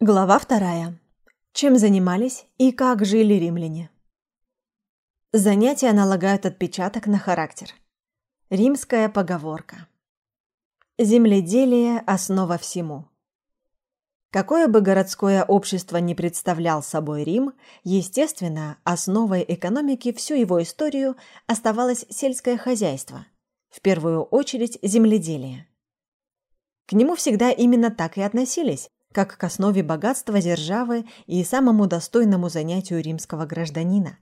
Глава вторая. Чем занимались и как жили римляне? Занятия налагают отпечаток на характер. Римская поговорка. Земледелие – основа всему. Какое бы городское общество ни представлял собой Рим, естественно, основой экономики всю его историю оставалось сельское хозяйство, в первую очередь земледелие. К нему всегда именно так и относились, как к основе богатства державы и самому достойному занятию римского гражданина,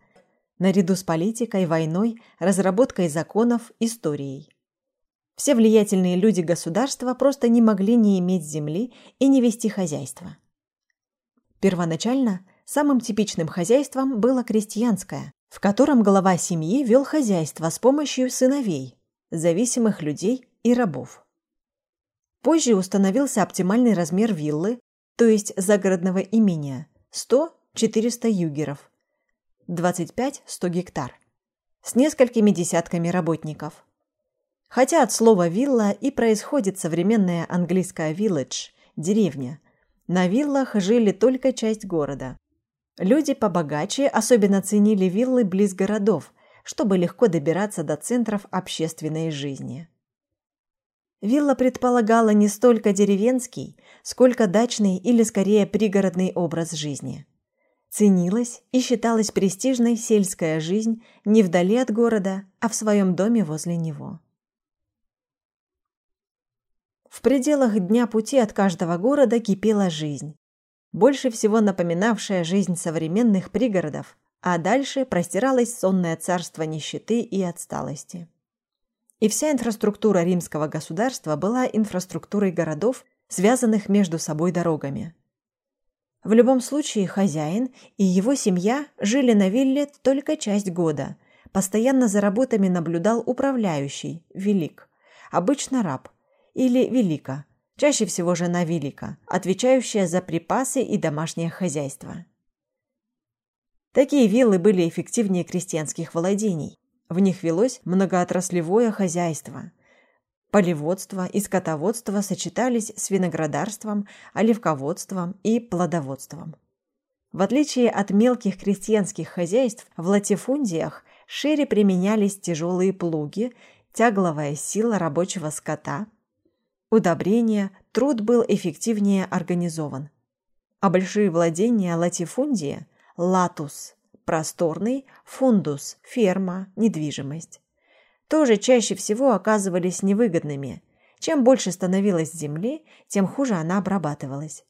наряду с политикой, войной, разработкой законов, историей. Все влиятельные люди государства просто не могли не иметь земли и не вести хозяйство. Первоначально самым типичным хозяйством было крестьянское, в котором глава семьи вел хозяйство с помощью сыновей, зависимых людей и рабов. Позже установился оптимальный размер виллы, то есть загородного имения – 100-400 югеров, 25-100 гектар, с несколькими десятками работников – Хотя от слова «вилла» и происходит современная английская «village» – деревня. На виллах жили только часть города. Люди побогаче особенно ценили виллы близ городов, чтобы легко добираться до центров общественной жизни. Вилла предполагала не столько деревенский, сколько дачный или скорее пригородный образ жизни. Ценилась и считалась престижной сельская жизнь не вдали от города, а в своем доме возле него. В пределах дня пути от каждого города кипела жизнь, больше всего напоминавшая жизнь современных пригородов, а дальше простиралось сонное царство нищеты и отсталости. И вся инфраструктура римского государства была инфраструктурой городов, связанных между собой дорогами. В любом случае хозяин и его семья жили на вилле только часть года. Постоянно за работами наблюдал управляющий, велик, обычно раб, или Велика, чаще всего жена Велика, отвечающая за припасы и домашнее хозяйство. Такие виллы были эффективнее крестьянских владений. В них велось многоотраслевое хозяйство. Полеводство и скотоводство сочетались с виноградарством, оливководством и плодоводством. В отличие от мелких крестьянских хозяйств, в латифундиях шире применялись тяжелые плуги, тягловая сила рабочего скота, удобрения, труд был эффективнее организован. А большие владения латифундия – латус, просторный, фундус, ферма, недвижимость – тоже чаще всего оказывались невыгодными. Чем больше становилось земли, тем хуже она обрабатывалась.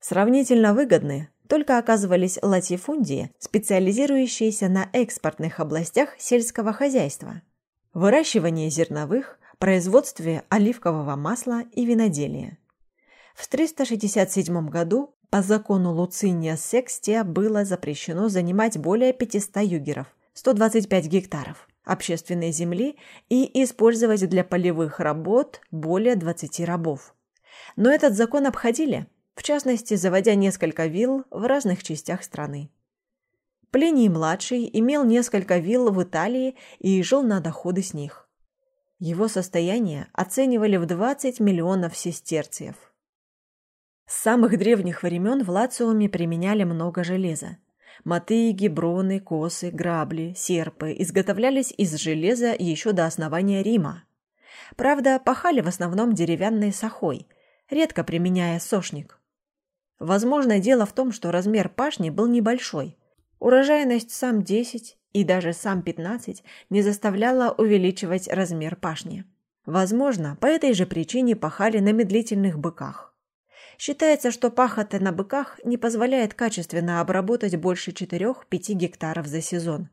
Сравнительно выгодны только оказывались латифундии, специализирующиеся на экспортных областях сельского хозяйства. Выращивание зерновых, производстве оливкового масла и виноделия. В 367 году по закону Луциния Секстия было запрещено занимать более 500 югеров, 125 гектаров, общественной земли и использовать для полевых работ более 20 рабов. Но этот закон обходили, в частности, заводя несколько вилл в разных частях страны. Плиний-младший имел несколько вилл в Италии и жил на доходы с них. Его состояние оценивали в 20 миллионов сестерциев. С самых древних времен в Лациуме применяли много железа. Мотыги, броны, косы, грабли, серпы изготовлялись из железа еще до основания Рима. Правда, пахали в основном деревянной сахой, редко применяя сошник. Возможно, дело в том, что размер пашни был небольшой. Урожайность сам 10 и даже сам 15 не заставляло увеличивать размер пашни. Возможно, по этой же причине пахали на медлительных быках. Считается, что пахота на быках не позволяет качественно обработать больше 4-5 гектаров за сезон.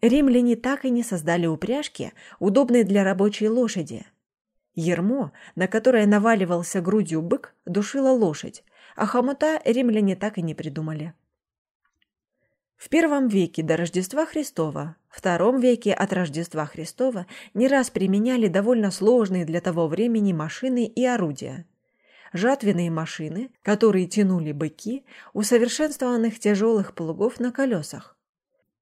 Римляне так и не создали упряжки, удобные для рабочей лошади. Ермо, на которое наваливался грудью бык, душила лошадь, а хомута римляне так и не придумали. В первом веке до Рождества Христова, втором веке от Рождества Христова не раз применяли довольно сложные для того времени машины и орудия. Жатвенные машины, которые тянули быки, усовершенствованных тяжелых плугов на колесах.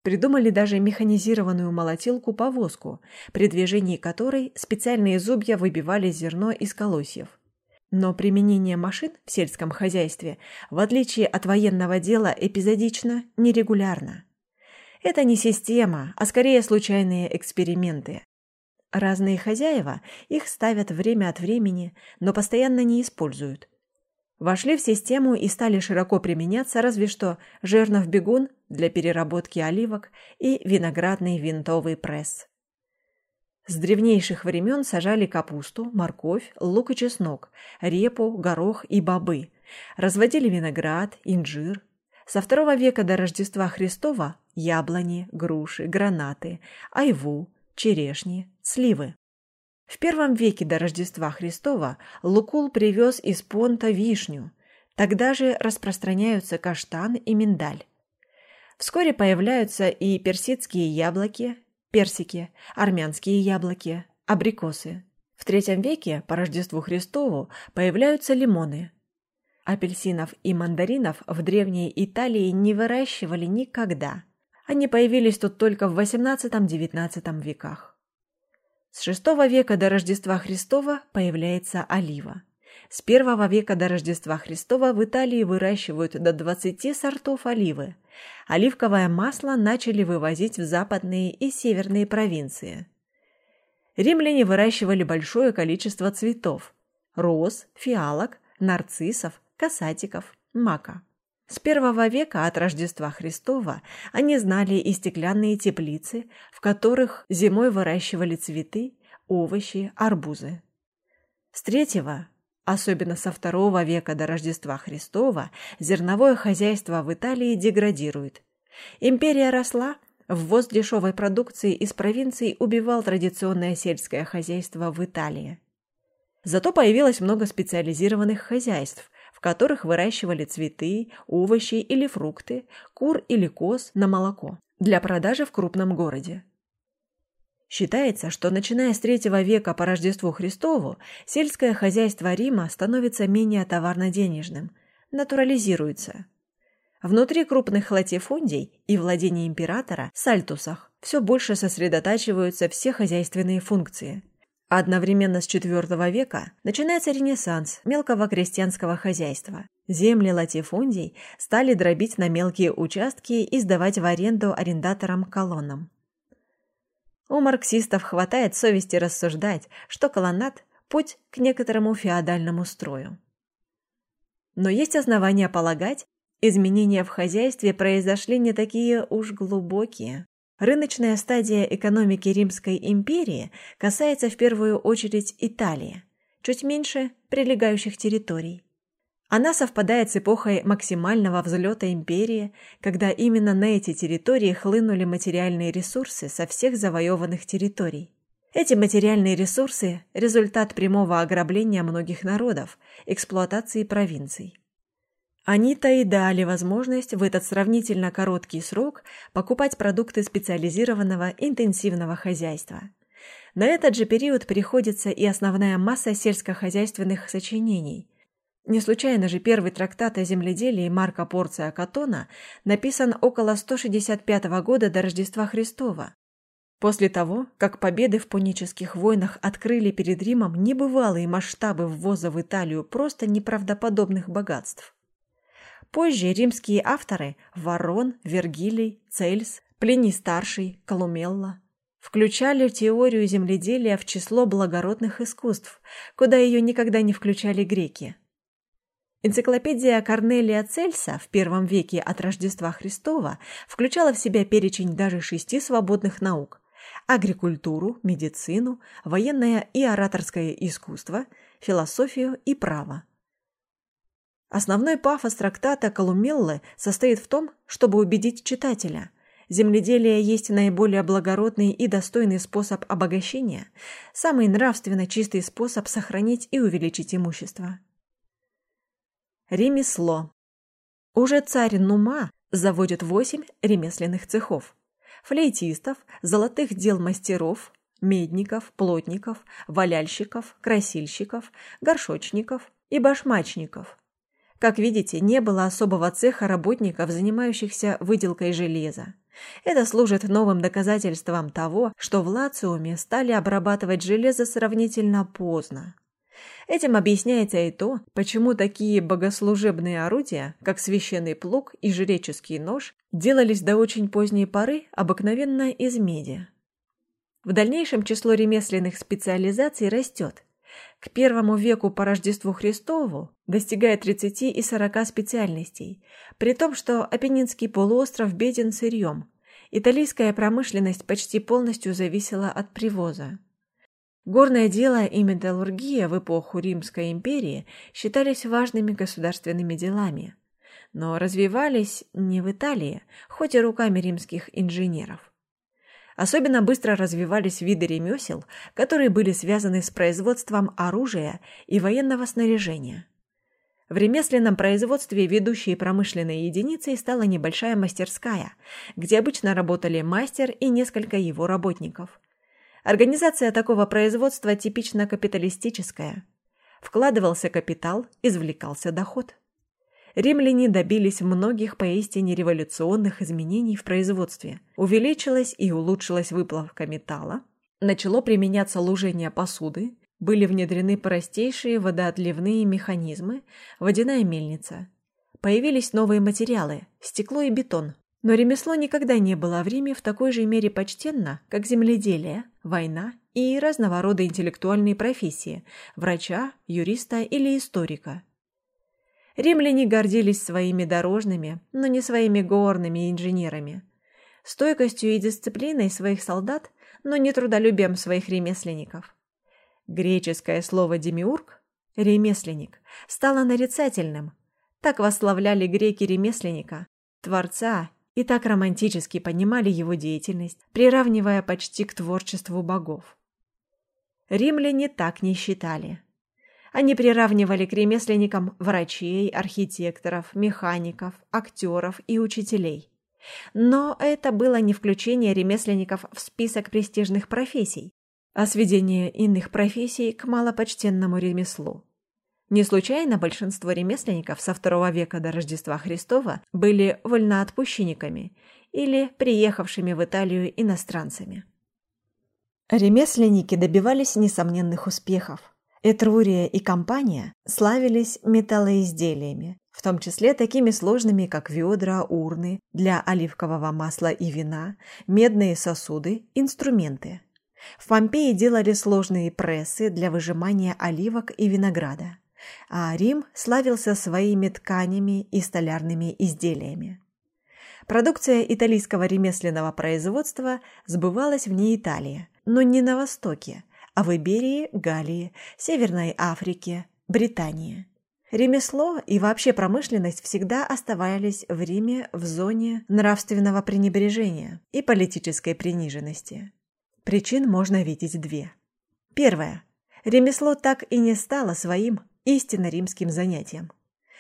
Придумали даже механизированную молотилку-повозку, при движении которой специальные зубья выбивали зерно из колосьев. Но применение машин в сельском хозяйстве, в отличие от военного дела, эпизодично, нерегулярно. Это не система, а скорее случайные эксперименты. Разные хозяева их ставят время от времени, но постоянно не используют. Вошли в систему и стали широко применяться разве что жернов-бегун для переработки оливок и виноградный винтовый пресс. С древнейших времен сажали капусту, морковь, лук и чеснок, репу, горох и бобы. Разводили виноград, инжир. Со второго века до Рождества Христова – яблони, груши, гранаты, айву, черешни, сливы. В первом веке до Рождества Христова Лукул привез из Понта вишню. Тогда же распространяются каштан и миндаль. Вскоре появляются и персидские яблоки, персики, армянские яблоки, абрикосы. В третьем веке по Рождеству Христову появляются лимоны. Апельсинов и мандаринов в древней Италии не выращивали никогда. Они появились тут только в XVIII-XIX веках. С VI века до Рождества Христова появляется олива. С I века до Рождества Христова в Италии выращивают до 20 сортов оливы, Оливковое масло начали вывозить в западные и северные провинции. Римляне выращивали большое количество цветов – роз, фиалок, нарциссов, касатиков, мака. С первого века от Рождества Христова они знали и стеклянные теплицы, в которых зимой выращивали цветы, овощи, арбузы. С третьего Особенно со второго века до Рождества Христова зерновое хозяйство в Италии деградирует. Империя росла, ввоз дешевой продукции из провинций убивал традиционное сельское хозяйство в Италии. Зато появилось много специализированных хозяйств, в которых выращивали цветы, овощи или фрукты, кур или коз на молоко для продажи в крупном городе. Считается, что начиная с III века по Рождеству Христову сельское хозяйство Рима становится менее товарно-денежным, натурализируется. Внутри крупных латифундий и владений императора, сальтусах, все больше сосредотачиваются все хозяйственные функции. Одновременно с IV века начинается ренессанс мелкого крестьянского хозяйства. Земли латифундий стали дробить на мелкие участки и сдавать в аренду арендаторам-колоннам. У марксистов хватает совести рассуждать, что колоннад – путь к некоторому феодальному строю. Но есть основания полагать, изменения в хозяйстве произошли не такие уж глубокие. Рыночная стадия экономики Римской империи касается в первую очередь Италии, чуть меньше прилегающих территорий. Она совпадает с эпохой максимального взлета империи, когда именно на эти территории хлынули материальные ресурсы со всех завоеванных территорий. Эти материальные ресурсы – результат прямого ограбления многих народов, эксплуатации провинций. Они-то и дали возможность в этот сравнительно короткий срок покупать продукты специализированного интенсивного хозяйства. На этот же период приходится и основная масса сельскохозяйственных сочинений, не случайно же первый трактат о земледелии Марка Порция Катона написан около 165 года до Рождества Христова. После того, как победы в пунических войнах открыли перед Римом небывалые масштабы ввоза в Италию просто неправдоподобных богатств. Позже римские авторы – Ворон, Вергилий, Цельс, Плиний-старший, Колумелла – включали теорию земледелия в число благородных искусств, куда ее никогда не включали греки – Энциклопедия Корнелия Цельса в первом веке от Рождества Христова включала в себя перечень даже шести свободных наук – агрикультуру, медицину, военное и ораторское искусство, философию и право. Основной пафос трактата Колумеллы состоит в том, чтобы убедить читателя – земледелие есть наиболее благородный и достойный способ обогащения, самый нравственно чистый способ сохранить и увеличить имущество. Ремесло. Уже царь Нума заводит восемь ремесленных цехов. Флейтистов, золотых дел мастеров, медников, плотников, валяльщиков, красильщиков, горшочников и башмачников. Как видите, не было особого цеха работников, занимающихся выделкой железа. Это служит новым доказательством того, что в Лациуме стали обрабатывать железо сравнительно поздно. Этим объясняется и то, почему такие богослужебные орудия, как священный плуг и жреческий нож, делались до очень поздней поры обыкновенно из меди. В дальнейшем число ремесленных специализаций растет. К первому веку по Рождеству Христову достигает 30 и 40 специальностей, при том, что Апеннинский полуостров беден сырьем. Италийская промышленность почти полностью зависела от привоза. Горное дело и металлургия в эпоху Римской империи считались важными государственными делами, но развивались не в Италии, хоть и руками римских инженеров. Особенно быстро развивались виды ремесел, которые были связаны с производством оружия и военного снаряжения. В ремесленном производстве ведущей промышленной единицей стала небольшая мастерская, где обычно работали мастер и несколько его работников – Организация такого производства типично капиталистическая. Вкладывался капитал, извлекался доход. Римляне добились многих поистине революционных изменений в производстве. Увеличилась и улучшилась выплавка металла, начало применяться лужение посуды, были внедрены простейшие водоотливные механизмы, водяная мельница. Появились новые материалы – стекло и бетон – но ремесло никогда не было в Риме в такой же мере почтенно, как земледелие, война и разного рода интеллектуальные профессии – врача, юриста или историка. Римляне гордились своими дорожными, но не своими горными инженерами, стойкостью и дисциплиной своих солдат, но не трудолюбием своих ремесленников. Греческое слово «демиург» – ремесленник – стало нарицательным. Так восславляли греки ремесленника, творца и так романтически понимали его деятельность, приравнивая почти к творчеству богов. Римляне так не считали. Они приравнивали к ремесленникам врачей, архитекторов, механиков, актеров и учителей. Но это было не включение ремесленников в список престижных профессий, а сведение иных профессий к малопочтенному ремеслу. Не случайно большинство ремесленников со второго века до Рождества Христова были вольноотпущенниками или приехавшими в Италию иностранцами. Ремесленники добивались несомненных успехов. Этрурия и компания славились металлоизделиями, в том числе такими сложными, как ведра, урны для оливкового масла и вина, медные сосуды, инструменты. В Помпеи делали сложные прессы для выжимания оливок и винограда а Рим славился своими тканями и столярными изделиями. Продукция итальянского ремесленного производства сбывалась вне Италии, но не на Востоке, в Иберии, Галлии, Северной Африке, Британии. Ремесло и вообще промышленность всегда оставались в Риме в зоне нравственного пренебрежения и политической приниженности. Причин можно видеть две. Первое. Ремесло так и не стало своим истинно римским занятием.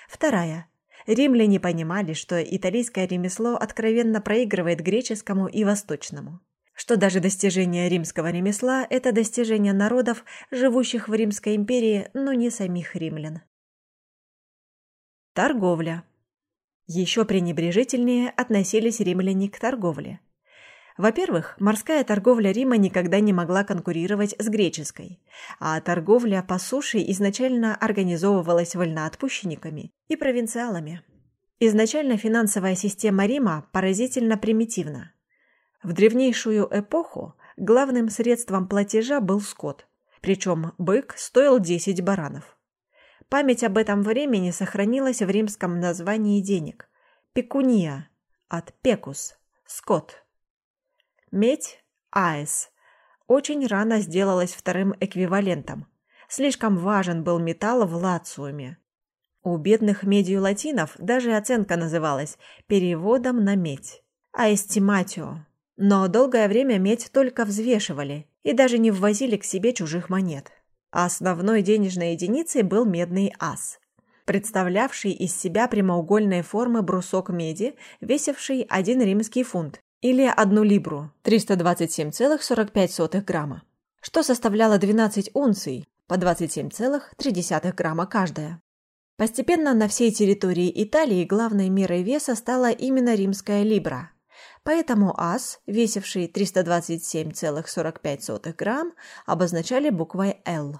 Вторая. Римляне понимали, что итальянское ремесло откровенно проигрывает греческому и восточному. Что даже достижение римского ремесла – это достижение народов, живущих в Римской империи, но не самих римлян. Торговля. Еще пренебрежительнее относились римляне к торговле – во-первых, морская торговля Рима никогда не могла конкурировать с греческой, а торговля по суше изначально организовывалась вольноотпущенниками и провинциалами. Изначально финансовая система Рима поразительно примитивна. В древнейшую эпоху главным средством платежа был скот, причем бык стоил 10 баранов. Память об этом времени сохранилась в римском названии денег – пекуния от пекус – скот. Медь Аэс очень рано сделалась вторым эквивалентом. Слишком важен был металл в лациуме. У бедных медью латинов даже оценка называлась переводом на медь – аэстиматио. Но долгое время медь только взвешивали и даже не ввозили к себе чужих монет. Основной денежной единицей был медный ас, представлявший из себя прямоугольной формы брусок меди, весивший один римский фунт или одну либру 327,45 грамма, что составляло 12 унций по 27,3 грамма каждая. Постепенно на всей территории Италии главной мерой веса стала именно римская либра. Поэтому ас, весивший 327,45 грамм, обозначали буквой «Л».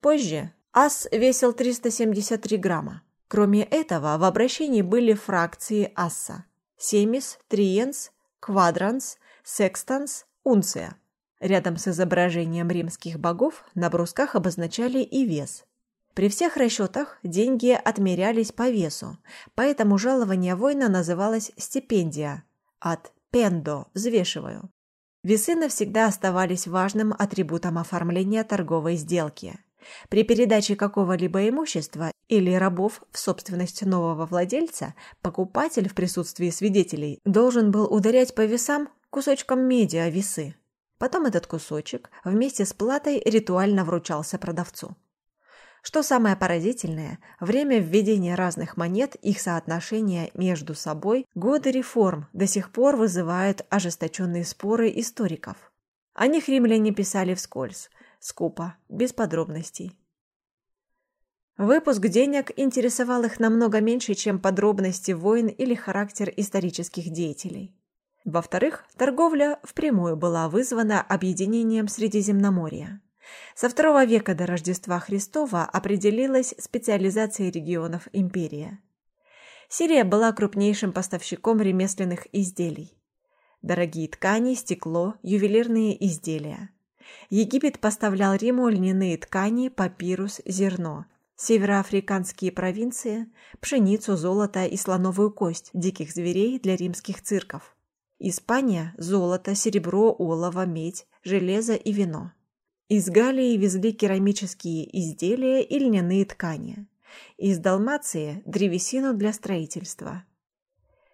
Позже ас весил 373 грамма. Кроме этого, в обращении были фракции асса – семис, триенс, квадранс, секстанс, унция. Рядом с изображением римских богов на брусках обозначали и вес. При всех расчетах деньги отмерялись по весу, поэтому жалование воина называлось стипендия от «пендо» – «взвешиваю». Весы навсегда оставались важным атрибутом оформления торговой сделки. При передаче какого-либо имущества или рабов в собственность нового владельца, покупатель в присутствии свидетелей должен был ударять по весам кусочком меди о весы. Потом этот кусочек вместе с платой ритуально вручался продавцу. Что самое поразительное, время введения разных монет, их соотношение между собой, годы реформ до сих пор вызывают ожесточенные споры историков. О них римляне писали вскользь, скупо, без подробностей. Выпуск денег интересовал их намного меньше, чем подробности войн или характер исторических деятелей. Во-вторых, торговля впрямую была вызвана объединением Средиземноморья. Со второго века до Рождества Христова определилась специализация регионов империи. Сирия была крупнейшим поставщиком ремесленных изделий. Дорогие ткани, стекло, ювелирные изделия. Египет поставлял Риму льняные ткани, папирус, зерно. Североафриканские провинции – пшеницу, золото и слоновую кость диких зверей для римских цирков. Испания – золото, серебро, олово, медь, железо и вино. Из Галлии везли керамические изделия и льняные ткани. Из Далмации – древесину для строительства.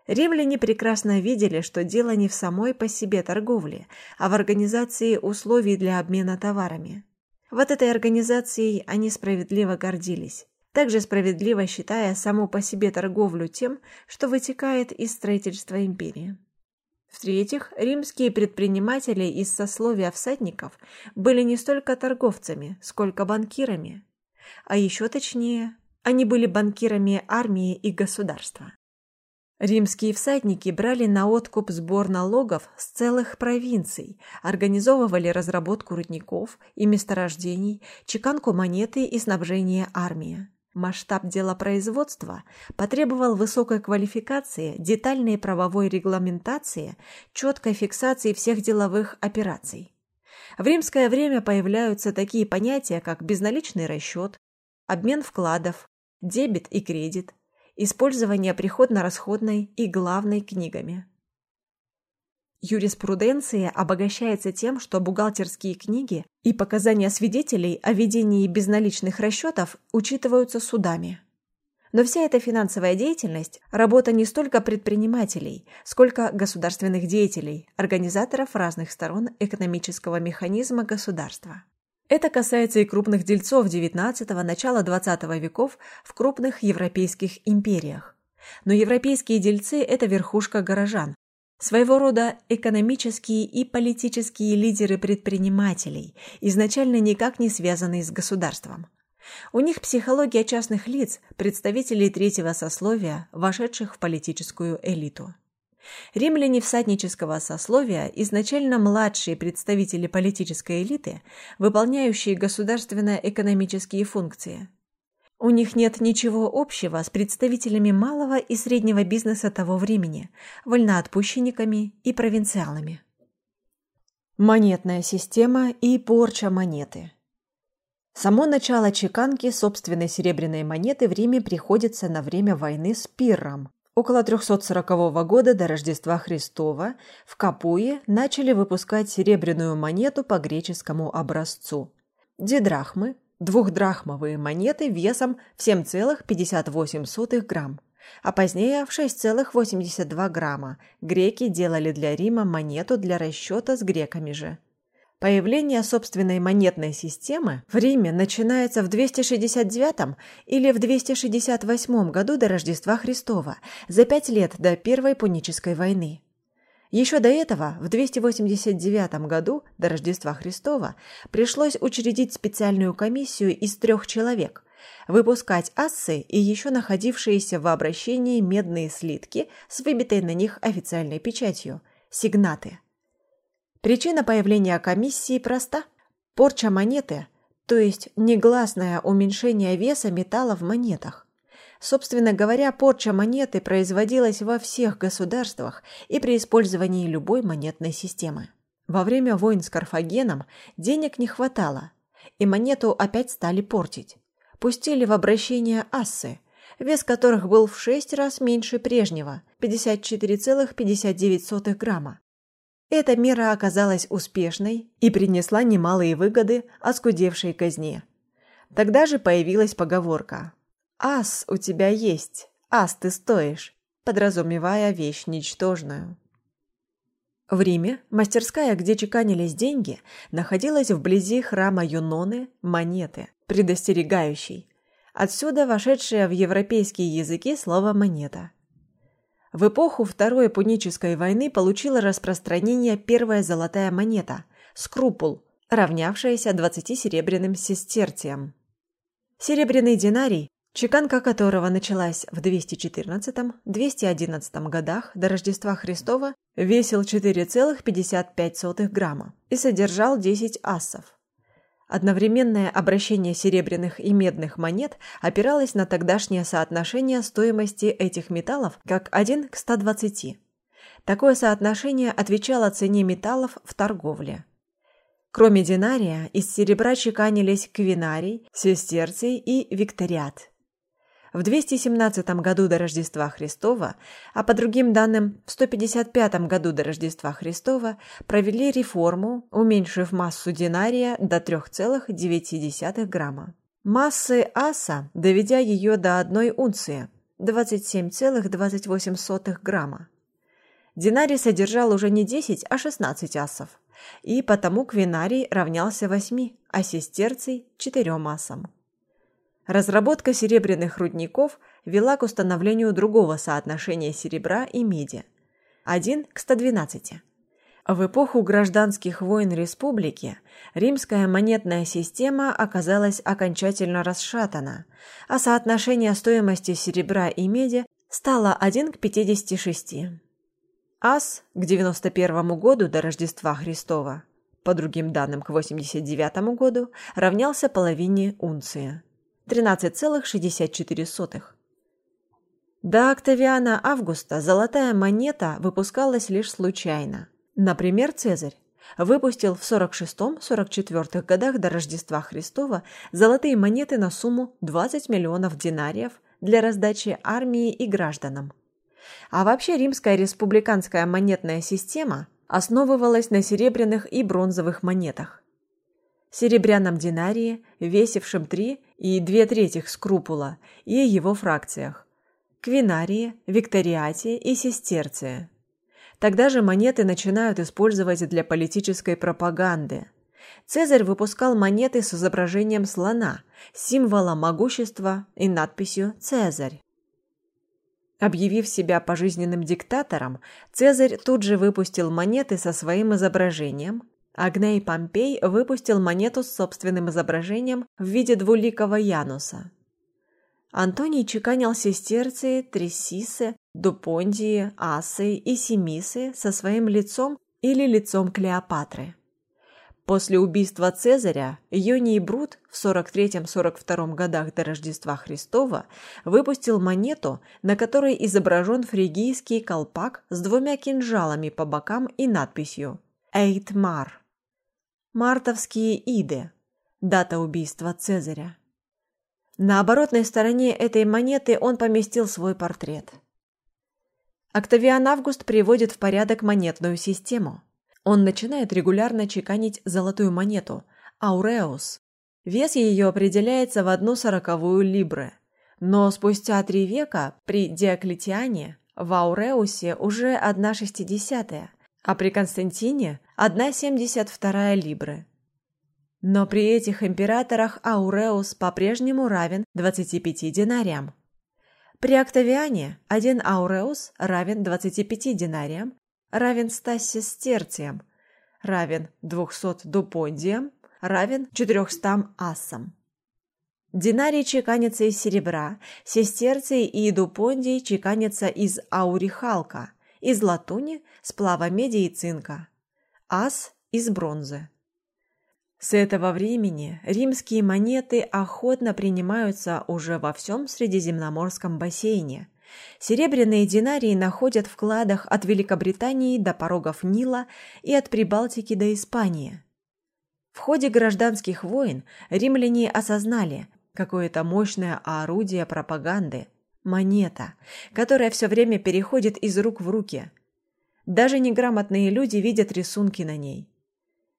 Римляне прекрасно видели, что дело не в самой по себе торговле, а в организации условий для обмена товарами. Вот этой организацией они справедливо гордились, также справедливо считая саму по себе торговлю тем, что вытекает из строительства империи. В-третьих, римские предприниматели из сословия всадников были не столько торговцами, сколько банкирами. А еще точнее, они были банкирами армии и государства. Римские всадники брали на откуп сбор налогов с целых провинций, организовывали разработку рудников и месторождений, чеканку монеты и снабжение армии. Масштаб делопроизводства потребовал высокой квалификации, детальной правовой регламентации, четкой фиксации всех деловых операций. В римское время появляются такие понятия, как безналичный расчет, обмен вкладов, дебет и кредит, использование приходно-расходной и главной книгами. Юриспруденция обогащается тем, что бухгалтерские книги и показания свидетелей о ведении безналичных расчетов учитываются судами. Но вся эта финансовая деятельность – работа не столько предпринимателей, сколько государственных деятелей, организаторов разных сторон экономического механизма государства. Это касается и крупных дельцов XIX – начала XX веков в крупных европейских империях. Но европейские дельцы – это верхушка горожан, Своего рода экономические и политические лидеры предпринимателей, изначально никак не связанные с государством. У них психология частных лиц, представителей третьего сословия, вошедших в политическую элиту. Римляне всаднического сословия – изначально младшие представители политической элиты, выполняющие государственно-экономические функции – у них нет ничего общего с представителями малого и среднего бизнеса того времени, вольноотпущенниками и провинциалами. Монетная система и порча монеты. Само начало чеканки собственной серебряной монеты в Риме приходится на время войны с Пирром. Около 340 года до Рождества Христова в Капуе начали выпускать серебряную монету по греческому образцу. Дидрахмы двухдрахмовые монеты весом в 7,58 грамм, а позднее в 6,82 грамма греки делали для Рима монету для расчета с греками же. Появление собственной монетной системы в Риме начинается в 269 или в 268 году до Рождества Христова, за пять лет до Первой Пунической войны. Еще до этого, в 289 году, до Рождества Христова, пришлось учредить специальную комиссию из трех человек, выпускать ассы и еще находившиеся в обращении медные слитки с выбитой на них официальной печатью – сигнаты. Причина появления комиссии проста – порча монеты, то есть негласное уменьшение веса металла в монетах. Собственно говоря, порча монеты производилась во всех государствах и при использовании любой монетной системы. Во время войн с Карфагеном денег не хватало, и монету опять стали портить. Пустили в обращение ассы, вес которых был в шесть раз меньше прежнего – 54,59 грамма. Эта мера оказалась успешной и принесла немалые выгоды оскудевшей казне. Тогда же появилась поговорка «Ас у тебя есть, ас ты стоишь», подразумевая вещь ничтожную. В Риме мастерская, где чеканились деньги, находилась вблизи храма Юноны монеты, предостерегающей. Отсюда вошедшее в европейские языки слово «монета». В эпоху Второй Пунической войны получила распространение первая золотая монета – скрупул, равнявшаяся 20 серебряным сестерциям. Серебряный динарий чеканка которого началась в 214-211 годах до Рождества Христова, весил 4,55 грамма и содержал 10 ассов. Одновременное обращение серебряных и медных монет опиралось на тогдашнее соотношение стоимости этих металлов как 1 к 120. Такое соотношение отвечало цене металлов в торговле. Кроме динария, из серебра чеканились квинарий, сестерций и викториат – в 217 году до Рождества Христова, а по другим данным в 155 году до Рождества Христова провели реформу, уменьшив массу динария до 3,9 грамма. Массы аса, доведя ее до одной унции – 27,28 грамма. Динарий содержал уже не 10, а 16 асов, и потому квинарий равнялся 8, а сестерций – 4 асам. Разработка серебряных рудников вела к установлению другого соотношения серебра и меди – 1 к 112. В эпоху гражданских войн республики римская монетная система оказалась окончательно расшатана, а соотношение стоимости серебра и меди стало 1 к 56. Ас к 91 году до Рождества Христова, по другим данным к 89 году, равнялся половине унции. 13,64. До Октавиана Августа золотая монета выпускалась лишь случайно. Например, Цезарь выпустил в 46-44 годах до Рождества Христова золотые монеты на сумму 20 миллионов динариев для раздачи армии и гражданам. А вообще римская республиканская монетная система основывалась на серебряных и бронзовых монетах серебряном динарии, весившем 3 и 2 третьих скрупула, и его фракциях – квинарии, викториате и сестерции. Тогда же монеты начинают использовать для политической пропаганды. Цезарь выпускал монеты с изображением слона, символом могущества и надписью «Цезарь». Объявив себя пожизненным диктатором, Цезарь тут же выпустил монеты со своим изображением, Агней Помпей выпустил монету с собственным изображением в виде двуликого Януса. Антоний чеканил сестерции, трессисы, дупондии, асы и семисы со своим лицом или лицом Клеопатры. После убийства Цезаря Юний Брут в 43-42 годах до Рождества Христова выпустил монету, на которой изображен фригийский колпак с двумя кинжалами по бокам и надписью «Эйтмар». Мартовские иды. Дата убийства Цезаря. На оборотной стороне этой монеты он поместил свой портрет. Октавиан Август приводит в порядок монетную систему. Он начинает регулярно чеканить золотую монету – ауреус. Вес ее определяется в одну сороковую либры. Но спустя три века при Диоклетиане в ауреусе уже одна шестидесятая, а при Константине – 1,72 либры. Но при этих императорах Ауреус по-прежнему равен 25 динариям. При Октавиане один Ауреус равен 25 динариям, равен 100 сестерциям, равен 200 дупондиям, равен 400 ассам. Динарий чеканится из серебра, сестерции и дупондий чеканятся из аурихалка – из латуни, сплава меди и цинка, ас из бронзы. С этого времени римские монеты охотно принимаются уже во всем Средиземноморском бассейне. Серебряные динарии находят в кладах от Великобритании до порогов Нила и от Прибалтики до Испании. В ходе гражданских войн римляне осознали, какое это мощное орудие пропаганды – монета, которая все время переходит из рук в руки. Даже неграмотные люди видят рисунки на ней –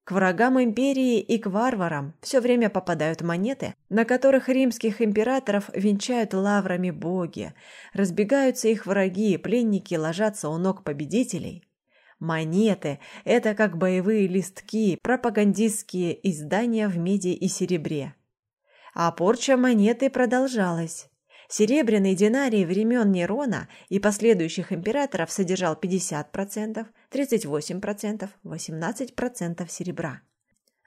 к врагам империи и к варварам все время попадают монеты, на которых римских императоров венчают лаврами боги, разбегаются их враги, пленники ложатся у ног победителей. Монеты – это как боевые листки, пропагандистские издания в меди и серебре. А порча монеты продолжалась. Серебряный динарий времен Нерона и последующих императоров содержал 50%, 38%, 18% серебра.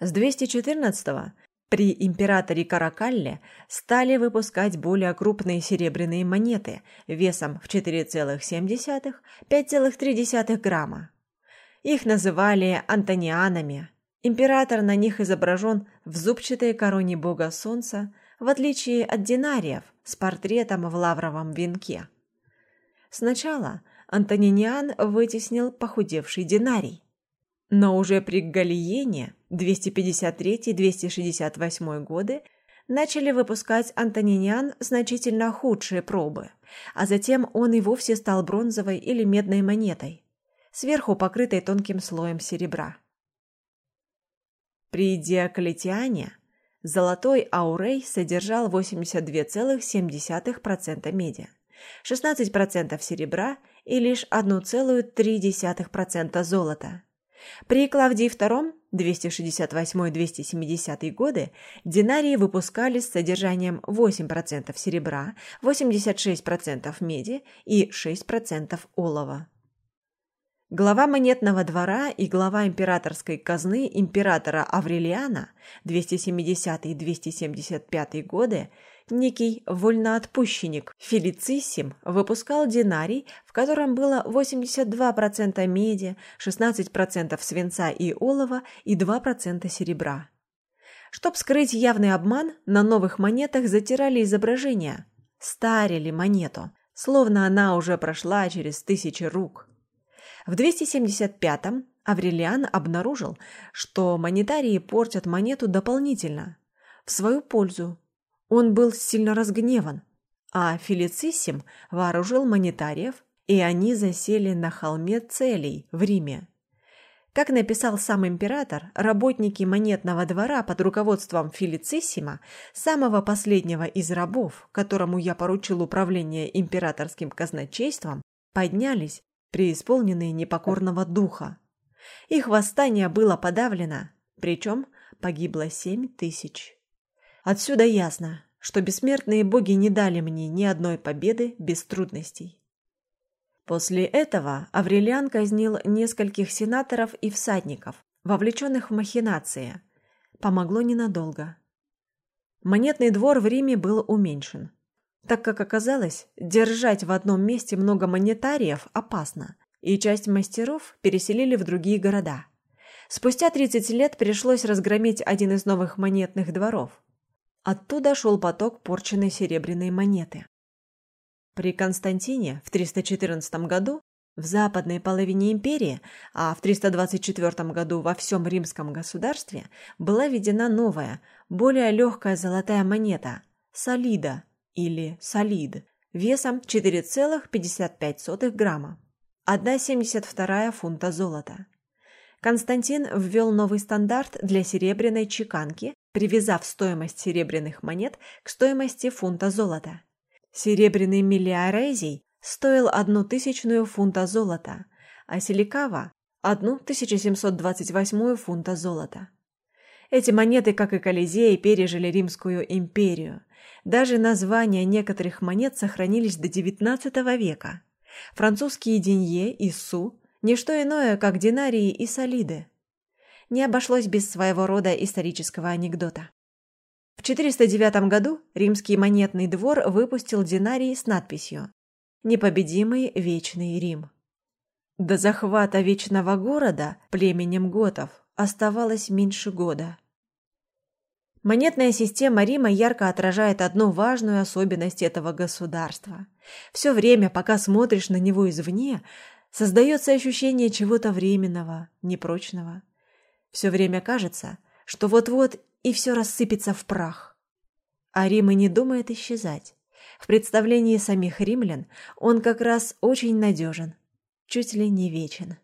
С 214 при императоре Каракалле стали выпускать более крупные серебряные монеты весом в 4,7-5,3 грамма. Их называли антонианами. Император на них изображен в зубчатой короне бога солнца, в отличие от динариев с портретом в лавровом венке. Сначала Антониниан вытеснил похудевший динарий. Но уже при Галиене 253-268 годы начали выпускать антониниан значительно худшие пробы, а затем он и вовсе стал бронзовой или медной монетой, сверху покрытой тонким слоем серебра. При Диоклетиане Золотой аурей содержал 82,7% меди, 16% серебра и лишь 1,3% золота. При Клавдии II 268-270 годы динарии выпускались с содержанием 8% серебра, 86% меди и 6% олова. Глава монетного двора и глава императорской казны императора Аврелиана 270-275 годы, некий вольноотпущенник Фелициссим, выпускал динарий, в котором было 82% меди, 16% свинца и олова и 2% серебра. Чтоб скрыть явный обман, на новых монетах затирали изображения, старили монету, словно она уже прошла через тысячи рук. В 275-м Аврелиан обнаружил, что монетарии портят монету дополнительно, в свою пользу. Он был сильно разгневан, а Фелициссим вооружил монетариев, и они засели на холме целей в Риме. Как написал сам император, работники монетного двора под руководством Фелициссима, самого последнего из рабов, которому я поручил управление императорским казначейством, поднялись преисполненные непокорного духа. Их восстание было подавлено, причем погибло семь тысяч. Отсюда ясно, что бессмертные боги не дали мне ни одной победы без трудностей. После этого Аврелиан казнил нескольких сенаторов и всадников, вовлеченных в махинации. Помогло ненадолго. Монетный двор в Риме был уменьшен так как оказалось, держать в одном месте много монетариев опасно, и часть мастеров переселили в другие города. Спустя 30 лет пришлось разгромить один из новых монетных дворов. Оттуда шел поток порченной серебряной монеты. При Константине в 314 году в западной половине империи, а в 324 году во всем римском государстве была введена новая, более легкая золотая монета – солида – или солид весом 4,55 грамма. 1,72 фунта золота. Константин ввел новый стандарт для серебряной чеканки, привязав стоимость серебряных монет к стоимости фунта золота. Серебряный миллиарезий стоил одну тысячную фунта золота, а силикава – одну 1728 фунта золота. Эти монеты, как и Колизей, пережили Римскую империю. Даже названия некоторых монет сохранились до XIX века. Французские денье и су – не что иное, как динарии и солиды. Не обошлось без своего рода исторического анекдота. В 409 году римский монетный двор выпустил динарий с надписью «Непобедимый вечный Рим». До захвата вечного города племенем готов оставалось меньше года. Монетная система Рима ярко отражает одну важную особенность этого государства. Все время, пока смотришь на него извне, создается ощущение чего-то временного, непрочного. Все время кажется, что вот-вот и все рассыпется в прах. А Рим и не думает исчезать. В представлении самих римлян он как раз очень надежен, чуть ли не вечен.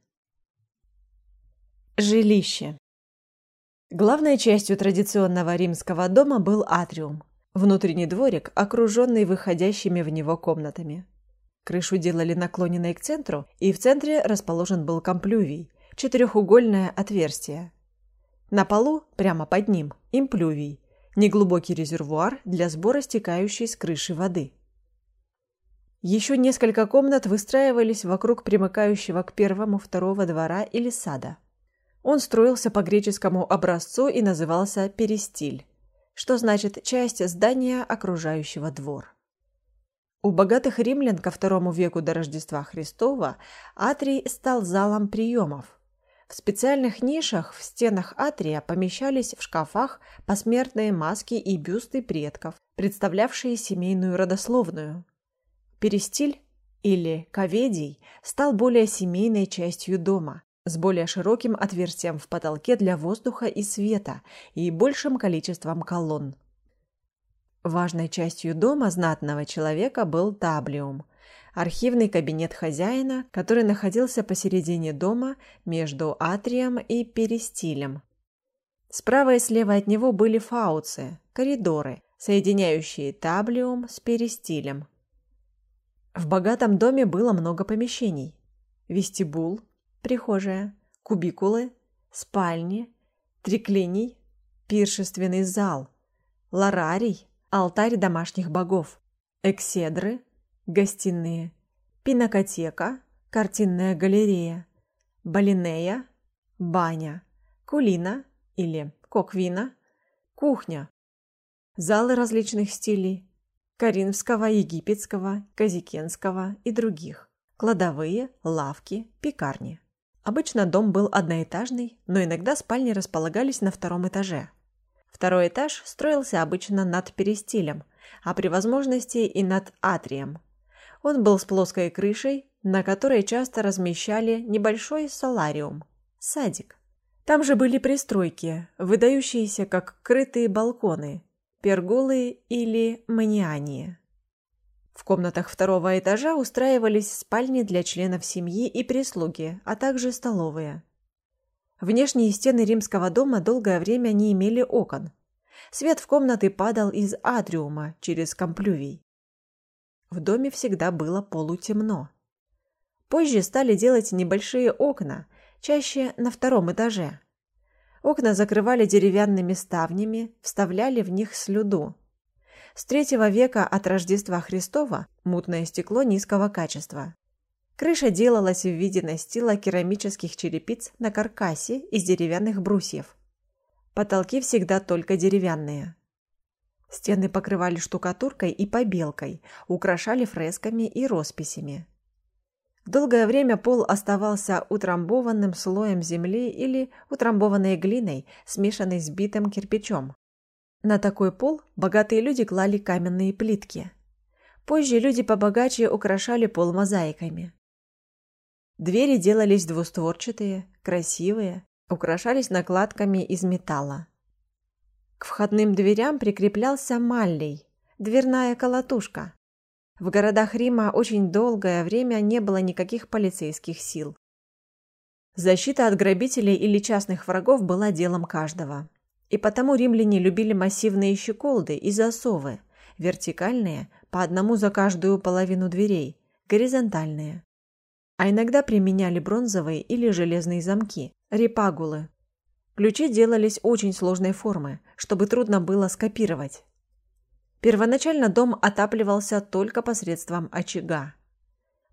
Жилище Главной частью традиционного римского дома был атриум, внутренний дворик, окруженный выходящими в него комнатами. Крышу делали наклоненной к центру, и в центре расположен был комплювий, четырехугольное отверстие. На полу, прямо под ним, имплювий, неглубокий резервуар для сбора стекающей с крыши воды. Еще несколько комнат выстраивались вокруг примыкающего к первому второго двора или сада. Он строился по греческому образцу и назывался перистиль, что значит часть здания, окружающего двор. У богатых римлян ко второму веку до Рождества Христова атрий стал залом приемов. В специальных нишах в стенах атрия помещались в шкафах посмертные маски и бюсты предков, представлявшие семейную родословную. Перестиль или коведий стал более семейной частью дома, с более широким отверстием в потолке для воздуха и света и большим количеством колонн. Важной частью дома знатного человека был таблиум – архивный кабинет хозяина, который находился посередине дома между атрием и перистилем. Справа и слева от него были фауцы – коридоры, соединяющие таблиум с перистилем. В богатом доме было много помещений. Вестибул – прихожая, кубикулы, спальни, триклиний, пиршественный зал, ларарий, алтарь домашних богов, экседры, гостиные, пинакотека, картинная галерея, балинея, баня, кулина или коквина, кухня, залы различных стилей, коринфского, египетского, казикенского и других, кладовые, лавки, пекарни. Обычно дом был одноэтажный, но иногда спальни располагались на втором этаже. Второй этаж строился обычно над перистилем, а при возможности и над атрием. Он был с плоской крышей, на которой часто размещали небольшой солариум – садик. Там же были пристройки, выдающиеся как крытые балконы, перголы или маниании. В комнатах второго этажа устраивались спальни для членов семьи и прислуги, а также столовые. Внешние стены римского дома долгое время не имели окон. Свет в комнаты падал из атриума через комплювий. В доме всегда было полутемно. Позже стали делать небольшие окна, чаще на втором этаже. Окна закрывали деревянными ставнями, вставляли в них слюду. С третьего века от Рождества Христова мутное стекло низкого качества. Крыша делалась в виде настила керамических черепиц на каркасе из деревянных брусьев. Потолки всегда только деревянные. Стены покрывали штукатуркой и побелкой, украшали фресками и росписями. Долгое время пол оставался утрамбованным слоем земли или утрамбованной глиной, смешанной с битым кирпичом. На такой пол богатые люди клали каменные плитки. Позже люди побогаче украшали пол мозаиками. Двери делались двустворчатые, красивые, украшались накладками из металла. К входным дверям прикреплялся маллей, дверная колотушка. В городах Рима очень долгое время не было никаких полицейских сил. Защита от грабителей или частных врагов была делом каждого. И потому римляне любили массивные щеколды и засовы, вертикальные, по одному за каждую половину дверей, горизонтальные. А иногда применяли бронзовые или железные замки, репагулы. Ключи делались очень сложной формы, чтобы трудно было скопировать. Первоначально дом отапливался только посредством очага.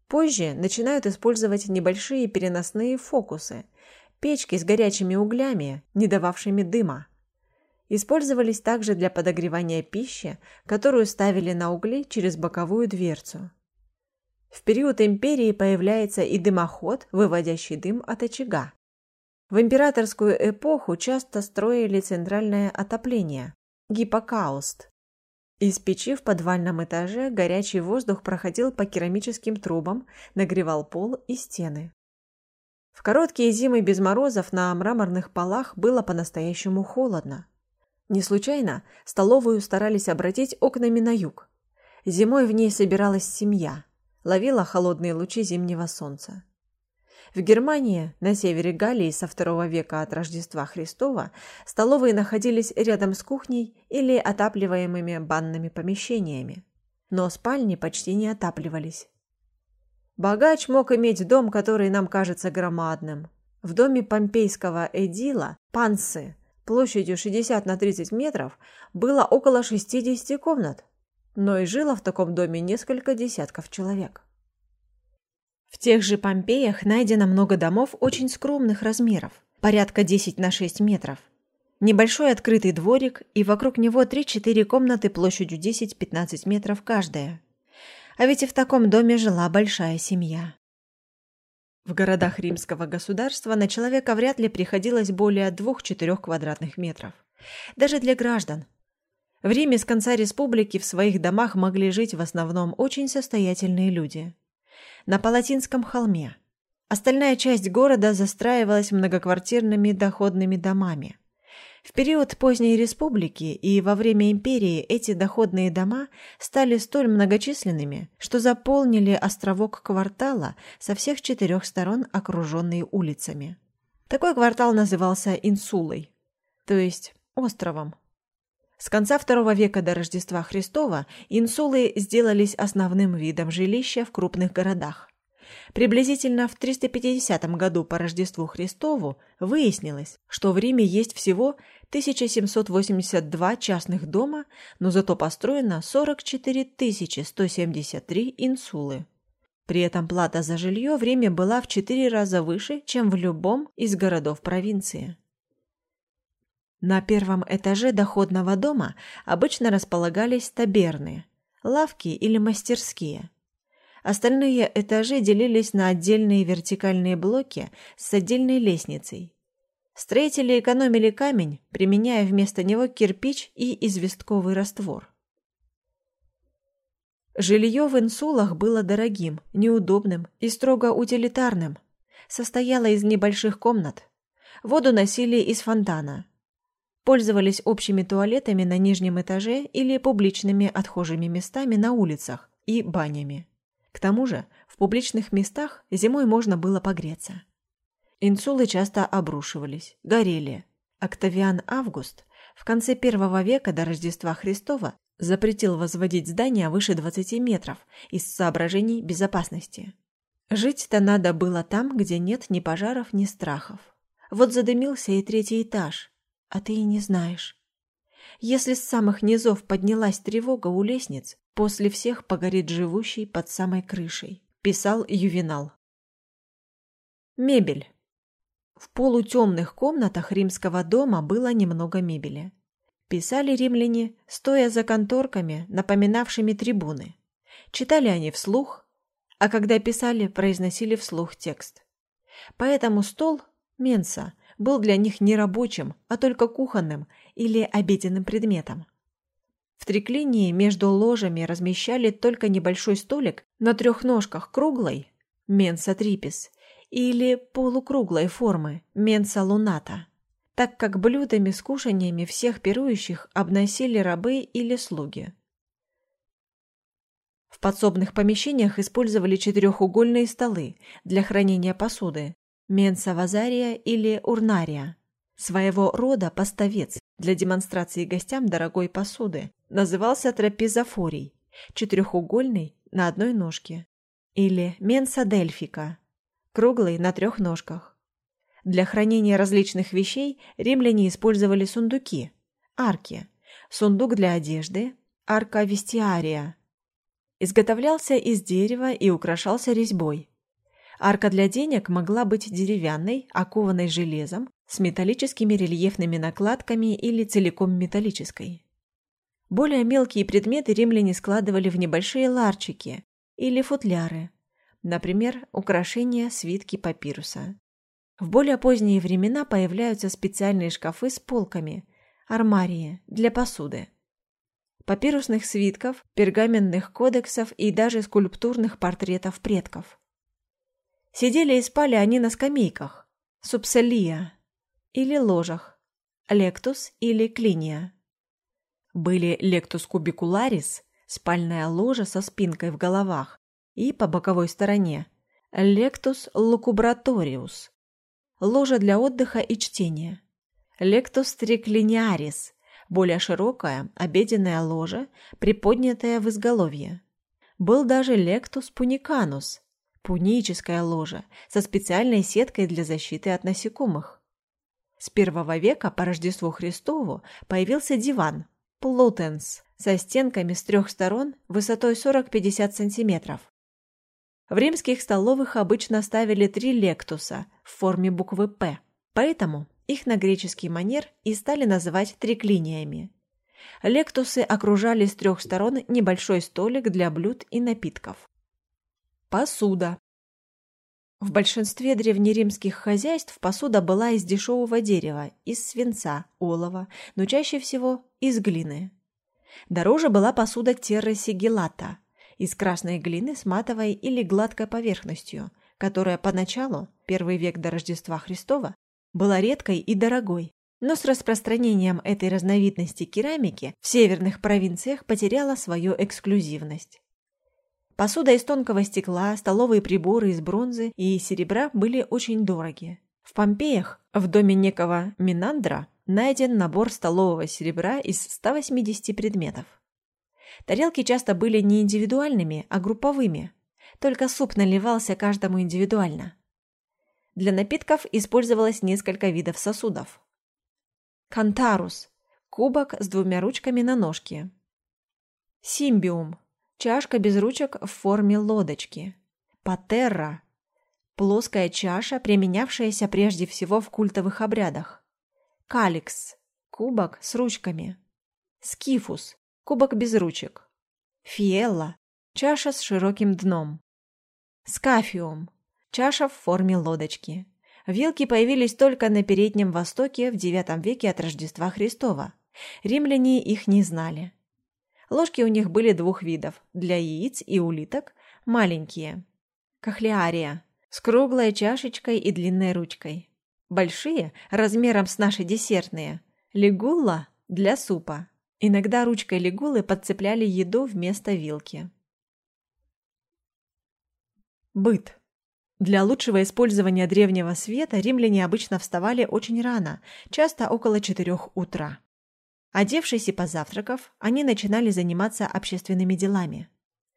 Позже начинают использовать небольшие переносные фокусы, печки с горячими углями, не дававшими дыма. Использовались также для подогревания пищи, которую ставили на угли через боковую дверцу. В период империи появляется и дымоход, выводящий дым от очага. В императорскую эпоху часто строили центральное отопление, гиппокауст. Из печи в подвальном этаже горячий воздух проходил по керамическим трубам, нагревал пол и стены. В короткие зимы без морозов на мраморных полах было по-настоящему холодно. Не случайно столовую старались обратить окнами на юг. Зимой в ней собиралась семья, ловила холодные лучи зимнего солнца. В Германии, на севере Галлии со второго века от Рождества Христова, столовые находились рядом с кухней или отапливаемыми банными помещениями. Но спальни почти не отапливались. Богач мог иметь дом, который нам кажется громадным. В доме помпейского эдила Пансы площадью 60 на 30 метров было около 60 комнат, но и жило в таком доме несколько десятков человек. В тех же Помпеях найдено много домов очень скромных размеров, порядка 10 на 6 метров. Небольшой открытый дворик, и вокруг него 3-4 комнаты площадью 10-15 метров каждая. А ведь и в таком доме жила большая семья. В городах римского государства на человека вряд ли приходилось более 2-4 квадратных метров. Даже для граждан. В Риме с конца республики в своих домах могли жить в основном очень состоятельные люди на Палатинском холме. Остальная часть города застраивалась многоквартирными доходными домами. В период поздней республики и во время империи эти доходные дома стали столь многочисленными, что заполнили островок квартала со всех четырех сторон, окруженный улицами. Такой квартал назывался Инсулой, то есть островом. С конца II века до Рождества Христова инсулы сделались основным видом жилища в крупных городах. Приблизительно в 350 году по Рождеству Христову выяснилось, что в Риме есть всего 1782 частных дома, но зато построено 44 173 инсулы. При этом плата за жилье в Риме была в 4 раза выше, чем в любом из городов провинции. На первом этаже доходного дома обычно располагались таберны, лавки или мастерские. Остальные этажи делились на отдельные вертикальные блоки с отдельной лестницей. Строители экономили камень, применяя вместо него кирпич и известковый раствор. Жилье в инсулах было дорогим, неудобным и строго утилитарным. Состояло из небольших комнат. Воду носили из фонтана – пользовались общими туалетами на нижнем этаже или публичными отхожими местами на улицах и банями. К тому же в публичных местах зимой можно было погреться. Инсулы часто обрушивались, горели. Октавиан Август в конце первого века до Рождества Христова запретил возводить здания выше 20 метров из соображений безопасности. Жить-то надо было там, где нет ни пожаров, ни страхов. Вот задымился и третий этаж, а ты и не знаешь. Если с самых низов поднялась тревога у лестниц, после всех погорит живущий под самой крышей, писал Ювенал. Мебель. В полутемных комнатах римского дома было немного мебели. Писали римляне, стоя за конторками, напоминавшими трибуны. Читали они вслух, а когда писали, произносили вслух текст. Поэтому стол, менса, был для них не рабочим, а только кухонным или обеденным предметом. В триклинии между ложами размещали только небольшой столик на трех ножках круглой менса трипис или полукруглой формы менса луната, так как блюдами с кушаньями всех пирующих обносили рабы или слуги. В подсобных помещениях использовали четырехугольные столы для хранения посуды, менса вазария или урнария, своего рода поставец для демонстрации гостям дорогой посуды, назывался трапезофорий, четырехугольный на одной ножке, или менса дельфика, круглый на трех ножках. Для хранения различных вещей римляне использовали сундуки, арки, сундук для одежды, арка вестиария. Изготовлялся из дерева и украшался резьбой. Арка для денег могла быть деревянной, окованной железом, с металлическими рельефными накладками или целиком металлической. Более мелкие предметы римляне складывали в небольшие ларчики или футляры, например, украшения свитки папируса. В более поздние времена появляются специальные шкафы с полками, армарии для посуды, папирусных свитков, пергаментных кодексов и даже скульптурных портретов предков. Сидели и спали они на скамейках, субселия, или ложах, лектус или клиния. Были лектус кубикуларис, спальная ложа со спинкой в головах, и по боковой стороне lectus lucubratorius, ложа для отдыха и чтения, lectus tricliniaris, более широкая обеденная ложа, приподнятая в изголовье. Был даже lectus punicanus, пуническая ложа со специальной сеткой для защиты от насекомых. С первого века по Рождеству Христову появился диван Плутенс со стенками с трех сторон высотой 40-50 сантиметров. В римских столовых обычно ставили три лектуса в форме буквы «П», поэтому их на греческий манер и стали называть триклиниями. Лектусы окружали с трех сторон небольшой столик для блюд и напитков. Посуда. В большинстве древнеримских хозяйств посуда была из дешевого дерева, из свинца, олова, но чаще всего из глины. Дороже была посуда террасигелата, из красной глины с матовой или гладкой поверхностью, которая поначалу, первый век до Рождества Христова, была редкой и дорогой, но с распространением этой разновидности керамики в северных провинциях потеряла свою эксклюзивность. Посуда из тонкого стекла, столовые приборы из бронзы и серебра были очень дороги. В Помпеях, в доме некого Минандра, найден набор столового серебра из 180 предметов. Тарелки часто были не индивидуальными, а групповыми. Только суп наливался каждому индивидуально. Для напитков использовалось несколько видов сосудов. Кантарус – кубок с двумя ручками на ножке. Симбиум Чашка без ручек в форме лодочки. Патерра. Плоская чаша, применявшаяся прежде всего в культовых обрядах. Каликс. Кубок с ручками. Скифус. Кубок без ручек. Фиелла. Чаша с широким дном. Скафиум. Чаша в форме лодочки. Вилки появились только на Переднем Востоке в IX веке от Рождества Христова. Римляне их не знали. Ложки у них были двух видов – для яиц и улиток, маленькие. Кахлиария – с круглой чашечкой и длинной ручкой. Большие – размером с наши десертные. Лигула – для супа. Иногда ручкой лигулы подцепляли еду вместо вилки. Быт. Для лучшего использования древнего света римляне обычно вставали очень рано, часто около четырех утра. Одевшись и позавтракав, они начинали заниматься общественными делами.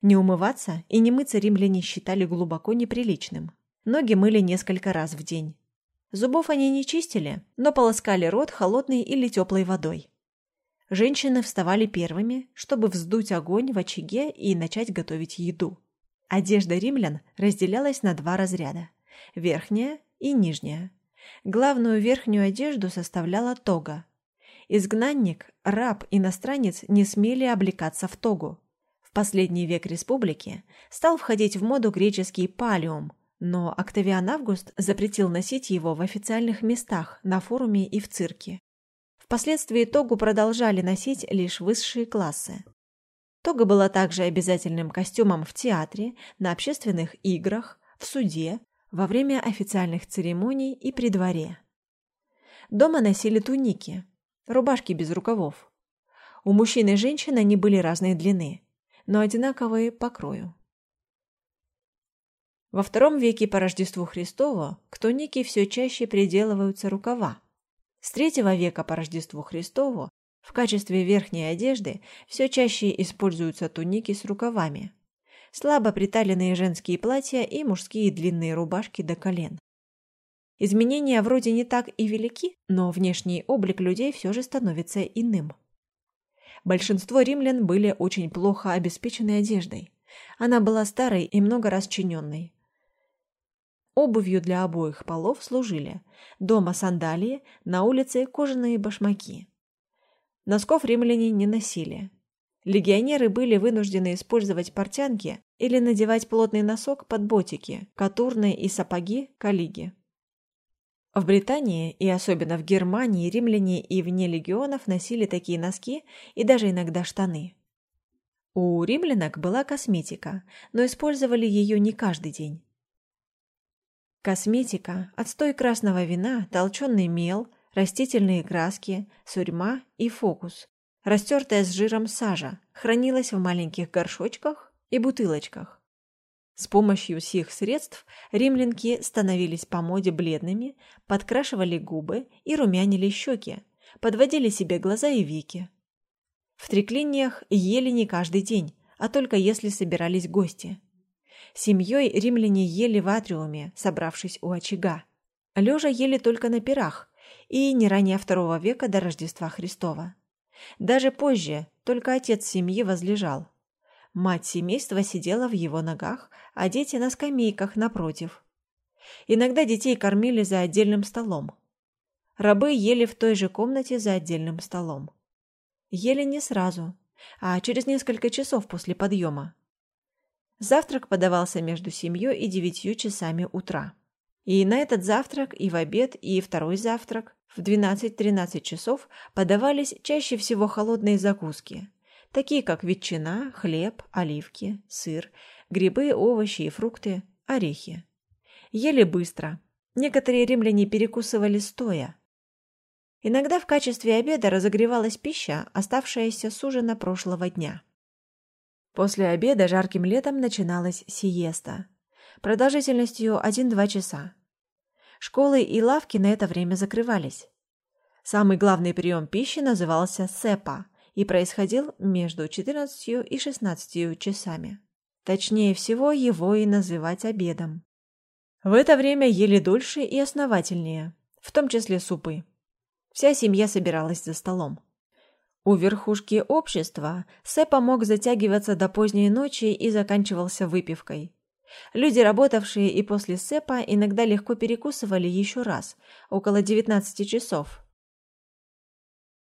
Не умываться и не мыться римляне считали глубоко неприличным. Ноги мыли несколько раз в день. Зубов они не чистили, но полоскали рот холодной или теплой водой. Женщины вставали первыми, чтобы вздуть огонь в очаге и начать готовить еду. Одежда римлян разделялась на два разряда – верхняя и нижняя. Главную верхнюю одежду составляла тога, Изгнанник, раб, иностранец не смели облекаться в тогу. В последний век республики стал входить в моду греческий палиум, но Октавиан Август запретил носить его в официальных местах, на форуме и в цирке. Впоследствии тогу продолжали носить лишь высшие классы. Тога была также обязательным костюмом в театре, на общественных играх, в суде, во время официальных церемоний и при дворе. Дома носили туники, рубашки без рукавов. У мужчин и женщин они были разной длины, но одинаковые по крою. Во втором веке по Рождеству Христову к тунике все чаще приделываются рукава. С третьего века по Рождеству Христову в качестве верхней одежды все чаще используются туники с рукавами, слабо приталенные женские платья и мужские длинные рубашки до колен. Изменения вроде не так и велики, но внешний облик людей все же становится иным. Большинство римлян были очень плохо обеспечены одеждой. Она была старой и много раз чиненной. Обувью для обоих полов служили дома сандалии, на улице кожаные башмаки. Носков римляне не носили. Легионеры были вынуждены использовать портянки или надевать плотный носок под ботики, катурные и сапоги калиги. В Британии и особенно в Германии римляне и вне легионов носили такие носки и даже иногда штаны. У римлянок была косметика, но использовали ее не каждый день. Косметика, отстой красного вина, толченый мел, растительные краски, сурьма и фокус, растертая с жиром сажа, хранилась в маленьких горшочках и бутылочках. С помощью сих средств римлянки становились по моде бледными, подкрашивали губы и румянили щеки, подводили себе глаза и веки. В треклиниях ели не каждый день, а только если собирались гости. Семьей римляне ели в атриуме, собравшись у очага. Лежа ели только на пирах, и не ранее второго века до Рождества Христова. Даже позже только отец семьи возлежал, Мать семейства сидела в его ногах, а дети на скамейках напротив. Иногда детей кормили за отдельным столом. Рабы ели в той же комнате за отдельным столом. Ели не сразу, а через несколько часов после подъема. Завтрак подавался между семью и девятью часами утра. И на этот завтрак, и в обед, и второй завтрак в 12-13 часов подавались чаще всего холодные закуски, такие как ветчина, хлеб, оливки, сыр, грибы, овощи и фрукты, орехи. Ели быстро. Некоторые римляне перекусывали стоя. Иногда в качестве обеда разогревалась пища, оставшаяся с ужина прошлого дня. После обеда жарким летом начиналась сиеста, продолжительностью 1-2 часа. Школы и лавки на это время закрывались. Самый главный прием пищи назывался сепа – и происходил между 14 и 16 часами. Точнее всего, его и называть обедом. В это время ели дольше и основательнее, в том числе супы. Вся семья собиралась за столом. У верхушки общества Сэпа мог затягиваться до поздней ночи и заканчивался выпивкой. Люди, работавшие и после Сэпа, иногда легко перекусывали еще раз, около 19 часов,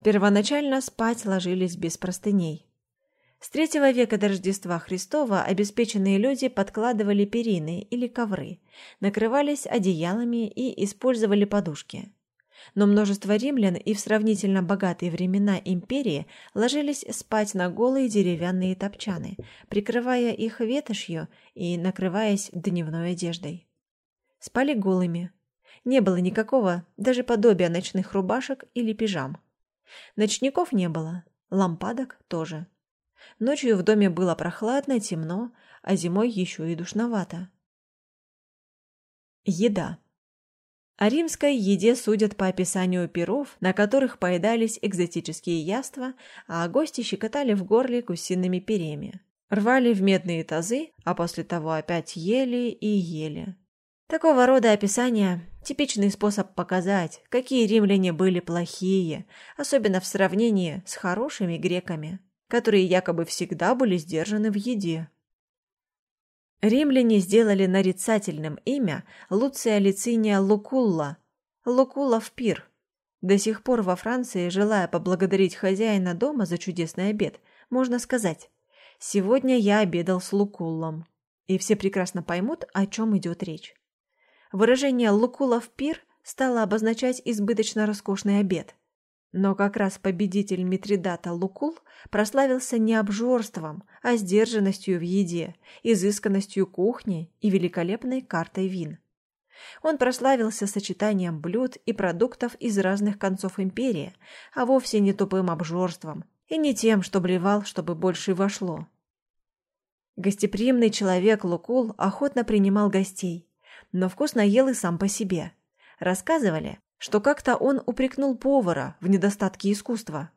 Первоначально спать ложились без простыней. С третьего века до Рождества Христова обеспеченные люди подкладывали перины или ковры, накрывались одеялами и использовали подушки. Но множество римлян и в сравнительно богатые времена империи ложились спать на голые деревянные топчаны, прикрывая их ветошью и накрываясь дневной одеждой. Спали голыми. Не было никакого даже подобия ночных рубашек или пижам. Ночников не было, лампадок тоже. Ночью в доме было прохладно, темно, а зимой еще и душновато. Еда. О римской еде судят по описанию перов, на которых поедались экзотические яства, а гости щекотали в горле гусиными перьями. Рвали в медные тазы, а после того опять ели и ели. Такого рода описания – типичный способ показать, какие римляне были плохие, особенно в сравнении с хорошими греками, которые якобы всегда были сдержаны в еде. Римляне сделали нарицательным имя Луция Лициния Лукулла, Лукула в пир. До сих пор во Франции, желая поблагодарить хозяина дома за чудесный обед, можно сказать «Сегодня я обедал с Лукуллом», и все прекрасно поймут, о чем идет речь. Выражение «лукулов пир» стало обозначать избыточно роскошный обед. Но как раз победитель Митридата Лукул прославился не обжорством, а сдержанностью в еде, изысканностью кухни и великолепной картой вин. Он прославился сочетанием блюд и продуктов из разных концов империи, а вовсе не тупым обжорством и не тем, что блевал, чтобы больше вошло. Гостеприимный человек Лукул охотно принимал гостей, но вкусно ел и сам по себе. Рассказывали, что как-то он упрекнул повара в недостатке искусства.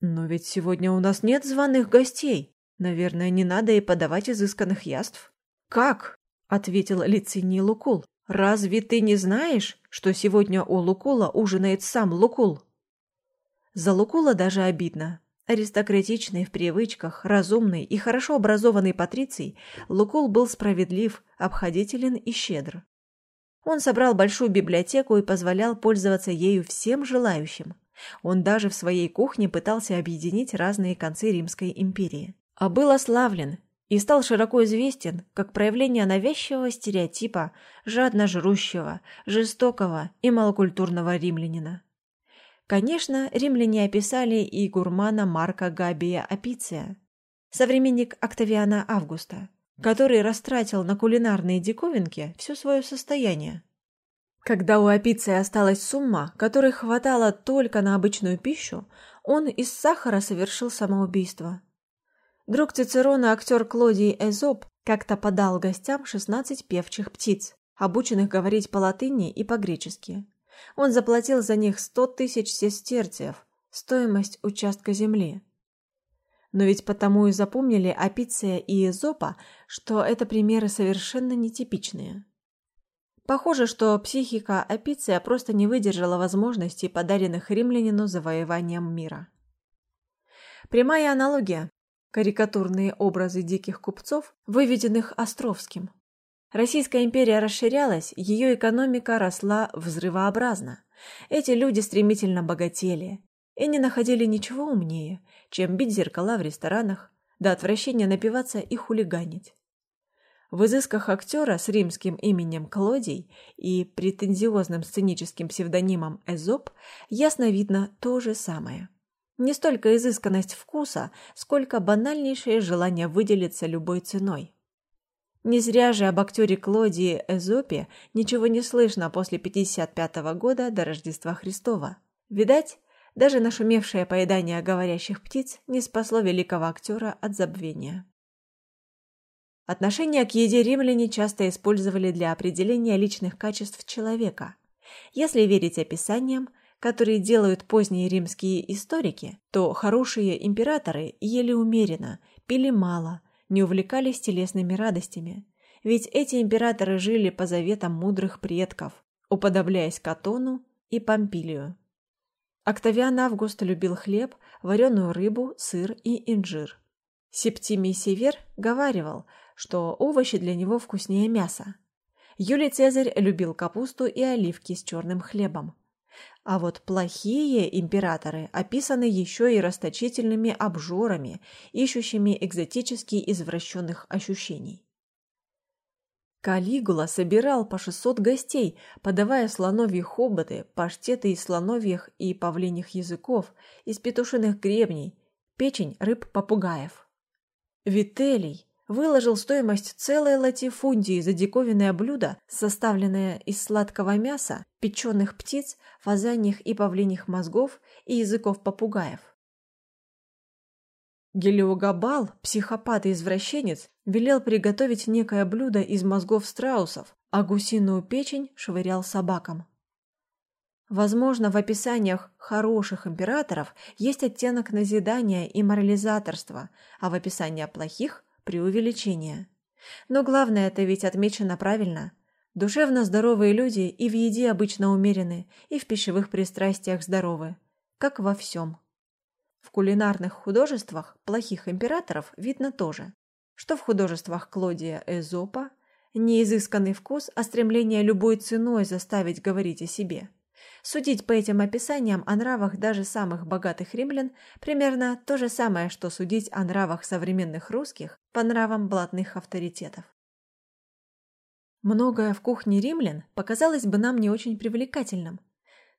«Но ведь сегодня у нас нет званых гостей. Наверное, не надо и подавать изысканных яств». «Как?» — ответил Лициний Лукул. «Разве ты не знаешь, что сегодня у Лукула ужинает сам Лукул?» За Лукула даже обидно. Аристократичный в привычках, разумный и хорошо образованный патриций, Лукул был справедлив, обходителен и щедр. Он собрал большую библиотеку и позволял пользоваться ею всем желающим. Он даже в своей кухне пытался объединить разные концы Римской империи. А был ославлен и стал широко известен как проявление навязчивого стереотипа жадно жрущего, жестокого и малокультурного римлянина. Конечно, римляне описали и гурмана Марка Габия Апиция, современник Октавиана Августа, который растратил на кулинарные диковинки все свое состояние. Когда у Апиция осталась сумма, которой хватало только на обычную пищу, он из сахара совершил самоубийство. Друг Цицерона, актер Клодий Эзоп, как-то подал гостям 16 певчих птиц, обученных говорить по-латыни и по-гречески. Он заплатил за них 100 тысяч сестерцев, стоимость участка земли. Но ведь потому и запомнили Апиция и Эзопа, что это примеры совершенно нетипичные. Похоже, что психика Апиция просто не выдержала возможностей, подаренных римлянину завоеванием мира. Прямая аналогия. Карикатурные образы диких купцов, выведенных Островским. Российская империя расширялась, ее экономика росла взрывообразно. Эти люди стремительно богатели и не находили ничего умнее, чем бить зеркала в ресторанах, до отвращения напиваться и хулиганить. В изысках актера с римским именем Клодий и претензиозным сценическим псевдонимом Эзоп ясно видно то же самое. Не столько изысканность вкуса, сколько банальнейшее желание выделиться любой ценой. Не зря же об актере Клодии Эзопе ничего не слышно после 55 -го года до Рождества Христова. Видать, даже нашумевшее поедание говорящих птиц не спасло великого актера от забвения. Отношение к еде римляне часто использовали для определения личных качеств человека. Если верить описаниям, которые делают поздние римские историки, то хорошие императоры ели умеренно, пили мало, не увлекались телесными радостями. Ведь эти императоры жили по заветам мудрых предков, уподобляясь Катону и Помпилию. Октавиан Август любил хлеб, вареную рыбу, сыр и инжир. Септимий Север говаривал, что овощи для него вкуснее мяса. Юлий Цезарь любил капусту и оливки с черным хлебом. А вот плохие императоры описаны еще и расточительными обжорами, ищущими экзотически извращенных ощущений. Калигула собирал по 600 гостей, подавая слоновьи хоботы, паштеты из слоновьих и павлиньих языков, из петушиных гребней, печень рыб-попугаев. Вителий выложил стоимость целой латифундии за диковинное блюдо, составленное из сладкого мяса, печеных птиц, фазаньих и павлиньих мозгов и языков попугаев. Гелиогабал, психопат и извращенец, велел приготовить некое блюдо из мозгов страусов, а гусиную печень швырял собакам. Возможно, в описаниях хороших императоров есть оттенок назидания и морализаторства, а в описании плохих преувеличение. Но главное это ведь отмечено правильно. Душевно здоровые люди и в еде обычно умерены, и в пищевых пристрастиях здоровы. Как во всем. В кулинарных художествах плохих императоров видно тоже. Что в художествах Клодия Эзопа – не изысканный вкус, а стремление любой ценой заставить говорить о себе – Судить по этим описаниям о нравах даже самых богатых римлян примерно то же самое, что судить о нравах современных русских по нравам блатных авторитетов. Многое в кухне римлян показалось бы нам не очень привлекательным.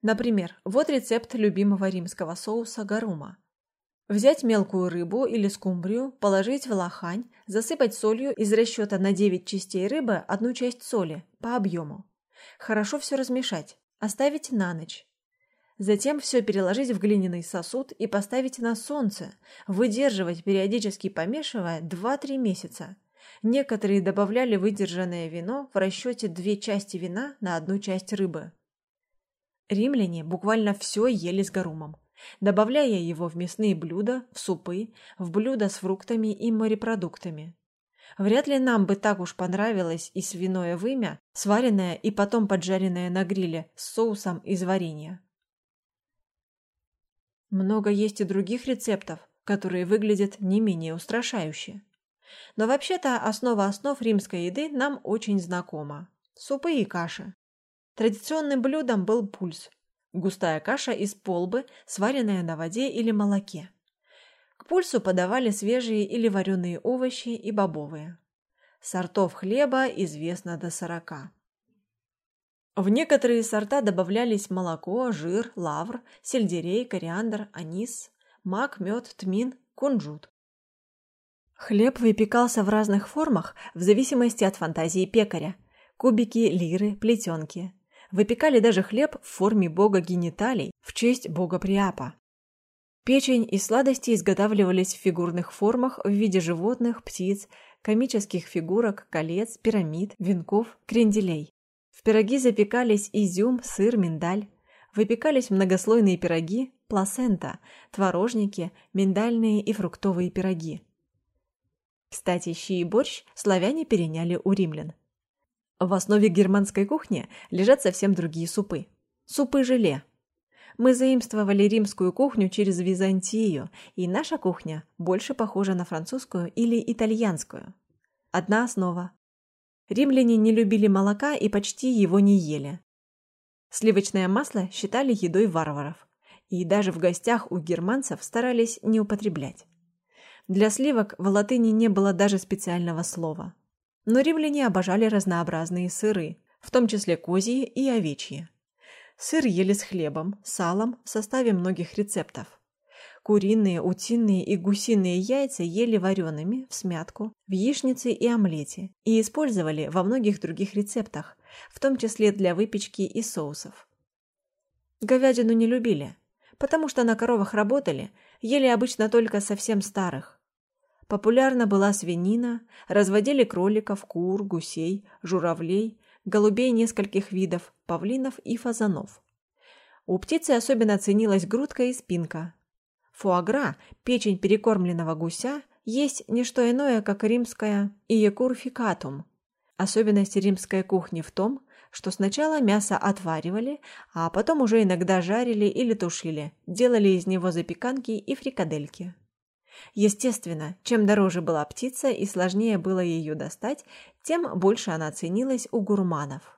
Например, вот рецепт любимого римского соуса гарума. Взять мелкую рыбу или скумбрию, положить в лохань, засыпать солью из расчета на 9 частей рыбы одну часть соли по объему. Хорошо все размешать, Оставить на ночь. Затем все переложить в глиняный сосуд и поставить на солнце, выдерживать, периодически помешивая 2-3 месяца. Некоторые добавляли выдержанное вино в расчете две части вина на одну часть рыбы. Римляне буквально все ели с гарумом, добавляя его в мясные блюда, в супы, в блюда с фруктами и морепродуктами. Вряд ли нам бы так уж понравилось и свиное вымя, сваренное и потом поджаренное на гриле с соусом из варенья. Много есть и других рецептов, которые выглядят не менее устрашающе. Но вообще-то основа основ римской еды нам очень знакома. Супы и каши. Традиционным блюдом был пульс – густая каша из полбы, сваренная на воде или молоке пульсу подавали свежие или вареные овощи и бобовые. Сортов хлеба известно до сорока. В некоторые сорта добавлялись молоко, жир, лавр, сельдерей, кориандр, анис, мак, мед, тмин, кунжут. Хлеб выпекался в разных формах в зависимости от фантазии пекаря. Кубики, лиры, плетенки. Выпекали даже хлеб в форме бога гениталий в честь бога Приапа. Печень и сладости изготавливались в фигурных формах в виде животных, птиц, комических фигурок, колец, пирамид, венков, кренделей. В пироги запекались изюм, сыр, миндаль. Выпекались многослойные пироги, пласента, творожники, миндальные и фруктовые пироги. Кстати, щи и борщ славяне переняли у римлян. В основе германской кухни лежат совсем другие супы. Супы-желе. Мы заимствовали римскую кухню через Византию, и наша кухня больше похожа на французскую или итальянскую. Одна основа Римляне не любили молока и почти его не ели. Сливочное масло считали едой варваров, и даже в гостях у германцев старались не употреблять. Для сливок в латыни не было даже специального слова. Но римляне обожали разнообразные сыры, в том числе козьи и овечьи. Сыр ели с хлебом, салом в составе многих рецептов. Куриные, утиные и гусиные яйца ели вареными, в смятку, в яичнице и омлете и использовали во многих других рецептах, в том числе для выпечки и соусов. Говядину не любили, потому что на коровах работали, ели обычно только совсем старых. Популярна была свинина, разводили кроликов, кур, гусей, журавлей, голубей нескольких видов, павлинов и фазанов. У птицы особенно ценилась грудка и спинка, Фуагра, печень перекормленного гуся, есть не что иное, как римская иекур фикатум. Особенность римской кухни в том, что сначала мясо отваривали, а потом уже иногда жарили или тушили, делали из него запеканки и фрикадельки. Естественно, чем дороже была птица и сложнее было ее достать, тем больше она ценилась у гурманов.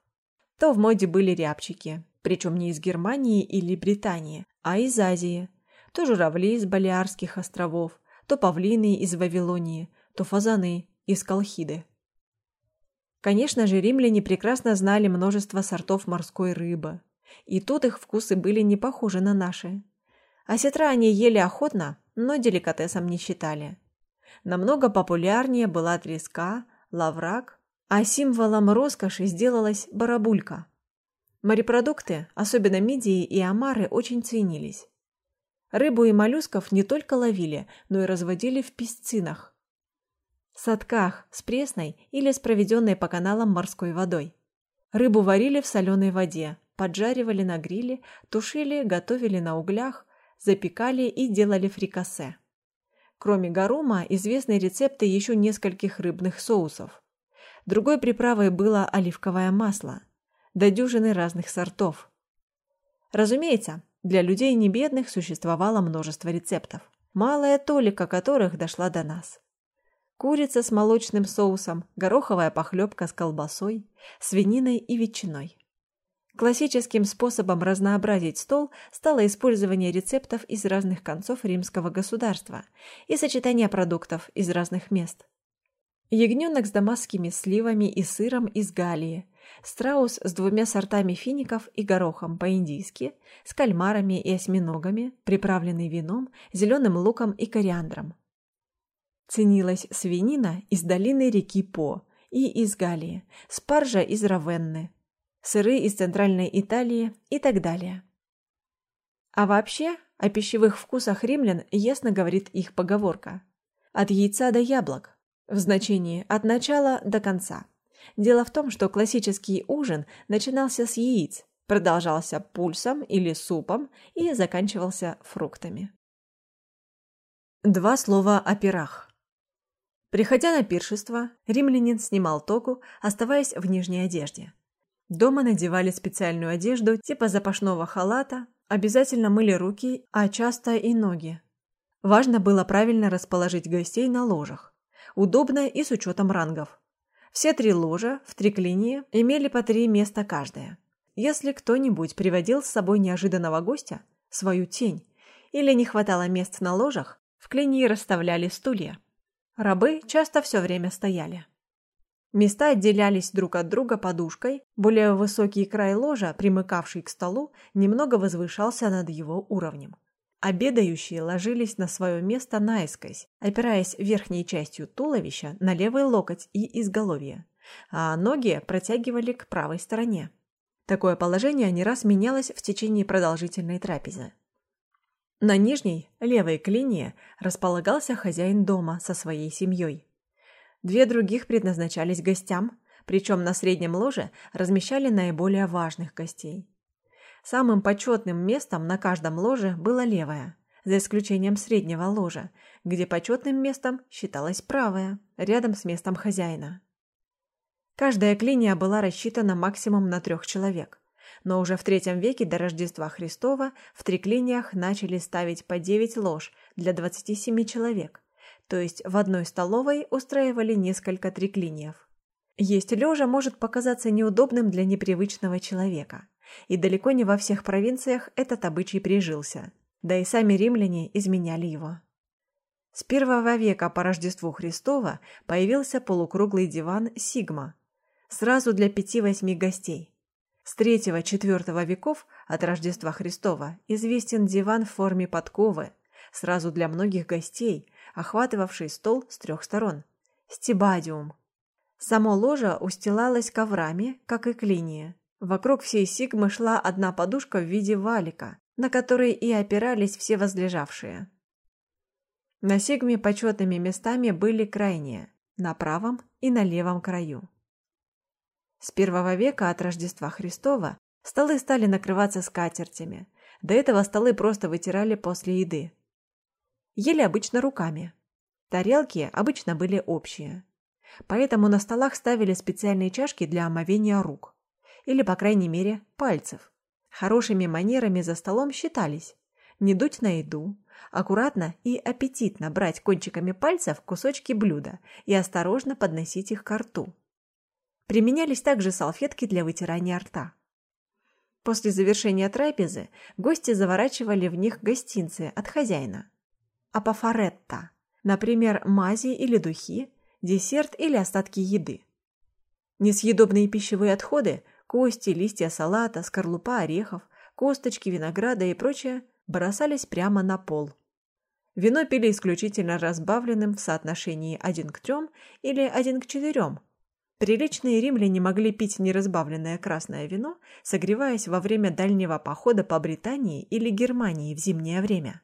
То в моде были рябчики, причем не из Германии или Британии, а из Азии – то журавли из Балиарских островов, то павлины из Вавилонии, то фазаны из Колхиды. Конечно же, римляне прекрасно знали множество сортов морской рыбы, и тут их вкусы были не похожи на наши. Осетра они ели охотно, но деликатесом не считали. Намного популярнее была треска, лаврак, а символом роскоши сделалась барабулька. Морепродукты, особенно мидии и омары, очень ценились. Рыбу и моллюсков не только ловили, но и разводили в песцинах. Садках с пресной или с проведенной по каналам морской водой. Рыбу варили в соленой воде, поджаривали на гриле, тушили, готовили на углях, запекали и делали фрикасе. Кроме гарума, известны рецепты еще нескольких рыбных соусов. Другой приправой было оливковое масло, до дюжины разных сортов. Разумеется, для людей небедных существовало множество рецептов, малая толика которых дошла до нас. Курица с молочным соусом, гороховая похлебка с колбасой, свининой и ветчиной. Классическим способом разнообразить стол стало использование рецептов из разных концов римского государства и сочетание продуктов из разных мест. Ягненок с дамасскими сливами и сыром из Галлии, страус с двумя сортами фиников и горохом по-индийски, с кальмарами и осьминогами, приправленный вином, зеленым луком и кориандром. Ценилась свинина из долины реки По и из Галлии, спаржа из Равенны, сыры из Центральной Италии и так далее. А вообще, о пищевых вкусах римлян ясно говорит их поговорка. От яйца до яблок, в значении от начала до конца. Дело в том, что классический ужин начинался с яиц, продолжался пульсом или супом и заканчивался фруктами. Два слова о пирах. Приходя на пиршество, римлянин снимал тогу, оставаясь в нижней одежде. Дома надевали специальную одежду типа запашного халата, обязательно мыли руки, а часто и ноги. Важно было правильно расположить гостей на ложах. Удобно и с учетом рангов. Все три ложа в триклинии имели по три места каждое. Если кто-нибудь приводил с собой неожиданного гостя, свою тень, или не хватало мест на ложах, В клинии расставляли стулья. Рабы часто все время стояли. Места отделялись друг от друга подушкой, более высокий край ложа, примыкавший к столу, немного возвышался над его уровнем. Обедающие ложились на свое место наискось, опираясь верхней частью туловища на левый локоть и изголовье, а ноги протягивали к правой стороне. Такое положение не раз менялось в течение продолжительной трапезы. На нижней, левой клине располагался хозяин дома со своей семьей. Две других предназначались гостям, причем на среднем ложе размещали наиболее важных гостей. Самым почетным местом на каждом ложе было левое, за исключением среднего ложа, где почетным местом считалось правое, рядом с местом хозяина. Каждая клиния была рассчитана максимум на трех человек, но уже в третьем веке до Рождества Христова в триклиниях начали ставить по девять лож для 27 человек, то есть в одной столовой устраивали несколько триклиниев. Есть лежа может показаться неудобным для непривычного человека, и далеко не во всех провинциях этот обычай прижился, да и сами римляне изменяли его. С первого века по Рождеству Христова появился полукруглый диван «Сигма», сразу для пяти-восьми гостей. С третьего-четвертого веков от Рождества Христова известен диван в форме подковы, сразу для многих гостей, охватывавший стол с трех сторон. Стебадиум. Само ложе устилалось коврами, как и клиния. Вокруг всей сигмы шла одна подушка в виде валика, на которой и опирались все возлежавшие. На сигме почетными местами были крайние, на правом и на левом краю. С первого века от Рождества Христова столы стали накрываться скатертями. До этого столы просто вытирали после еды. Ели обычно руками. Тарелки обычно были общие. Поэтому на столах ставили специальные чашки для омовения рук. Или, по крайней мере, пальцев. Хорошими манерами за столом считались не дуть на еду, аккуратно и аппетитно брать кончиками пальцев кусочки блюда и осторожно подносить их к рту. Применялись также салфетки для вытирания рта. После завершения трапезы гости заворачивали в них гостинцы от хозяина апофаретта, например, мази или духи, десерт или остатки еды. Несъедобные пищевые отходы, кости, листья салата, скорлупа орехов, косточки винограда и прочее бросались прямо на пол. Вино пили исключительно разбавленным в соотношении 1 к 3 или 1 к 4. Приличные римляне могли пить неразбавленное красное вино, согреваясь во время дальнего похода по Британии или Германии в зимнее время.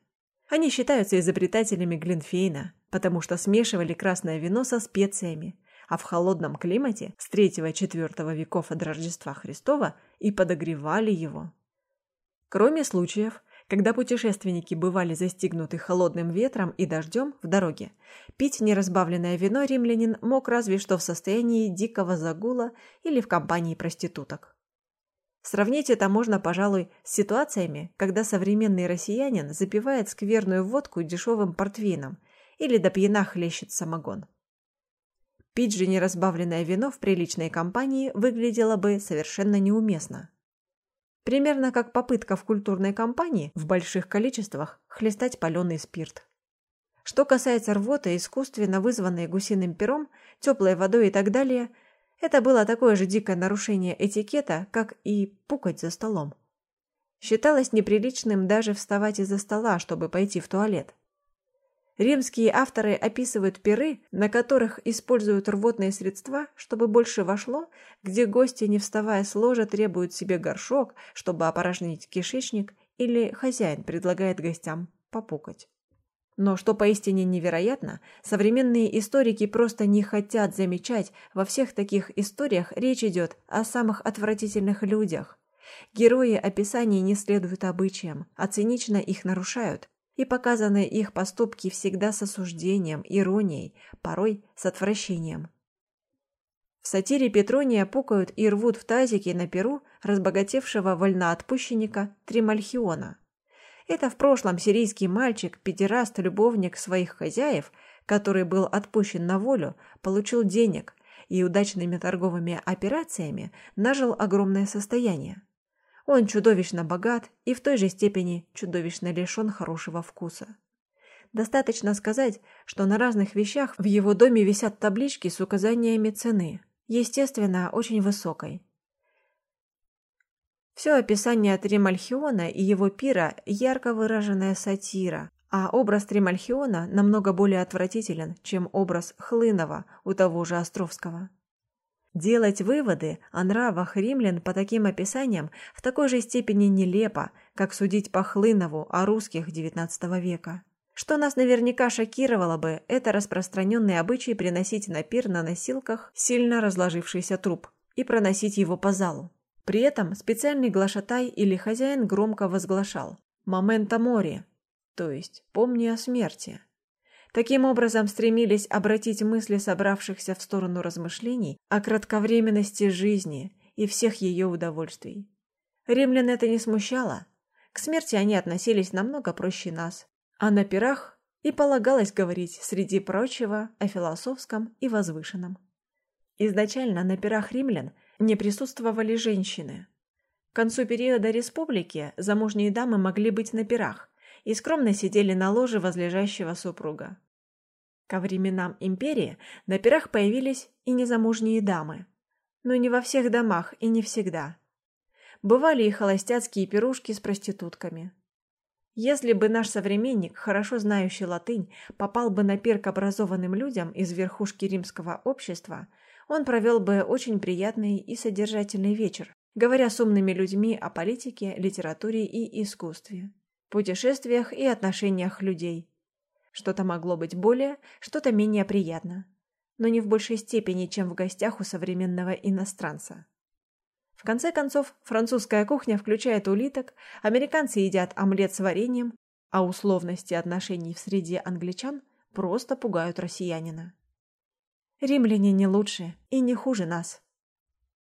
Они считаются изобретателями Глинфейна, потому что смешивали красное вино со специями, а в холодном климате с III-IV веков от Рождества Христова и подогревали его. Кроме случаев, когда путешественники бывали застигнуты холодным ветром и дождем в дороге, пить неразбавленное вино римлянин мог разве что в состоянии дикого загула или в компании проституток. Сравнить это можно, пожалуй, с ситуациями, когда современный россиянин запивает скверную водку дешевым портвейном или до пьяна хлещет самогон. Пить же неразбавленное вино в приличной компании выглядело бы совершенно неуместно. Примерно как попытка в культурной компании в больших количествах хлестать паленый спирт. Что касается рвоты, искусственно вызванной гусиным пером, теплой водой и так далее – это было такое же дикое нарушение этикета, как и пукать за столом. Считалось неприличным даже вставать из-за стола, чтобы пойти в туалет. Римские авторы описывают пиры, на которых используют рвотные средства, чтобы больше вошло, где гости, не вставая с ложа, требуют себе горшок, чтобы опорожнить кишечник, или хозяин предлагает гостям попукать. Но что поистине невероятно, современные историки просто не хотят замечать, во всех таких историях речь идет о самых отвратительных людях. Герои описаний не следуют обычаям, а цинично их нарушают, и показаны их поступки всегда с осуждением, иронией, порой с отвращением. В сатире Петрония пукают и рвут в тазике на перу разбогатевшего вольноотпущенника Тримальхиона – это в прошлом сирийский мальчик, педераст, любовник своих хозяев, который был отпущен на волю, получил денег и удачными торговыми операциями нажил огромное состояние. Он чудовищно богат и в той же степени чудовищно лишен хорошего вкуса. Достаточно сказать, что на разных вещах в его доме висят таблички с указаниями цены, естественно, очень высокой. Все описание Тримальхиона и его пира – ярко выраженная сатира, а образ Тримальхиона намного более отвратителен, чем образ Хлынова у того же Островского. Делать выводы о нравах римлян по таким описаниям в такой же степени нелепо, как судить по Хлынову о русских XIX века. Что нас наверняка шокировало бы, это распространенный обычай приносить на пир на носилках сильно разложившийся труп и проносить его по залу. При этом специальный глашатай или хозяин громко возглашал «Момента мори», то есть «Помни о смерти». Таким образом стремились обратить мысли собравшихся в сторону размышлений о кратковременности жизни и всех ее удовольствий. Римлян это не смущало. К смерти они относились намного проще нас. А на пирах и полагалось говорить, среди прочего, о философском и возвышенном. Изначально на пирах римлян не присутствовали женщины. К концу периода республики замужние дамы могли быть на пирах и скромно сидели на ложе возлежащего супруга. Ко временам империи на пирах появились и незамужние дамы. Но не во всех домах и не всегда. Бывали и холостяцкие пирушки с проститутками. Если бы наш современник, хорошо знающий латынь, попал бы на пир к образованным людям из верхушки римского общества, он провел бы очень приятный и содержательный вечер, говоря с умными людьми о политике, литературе и искусстве, путешествиях и отношениях людей, что-то могло быть более, что-то менее приятно, но не в большей степени, чем в гостях у современного иностранца. В конце концов, французская кухня включает улиток, американцы едят омлет с вареньем, а условности отношений в среде англичан просто пугают россиянина. Римляне не лучше и не хуже нас.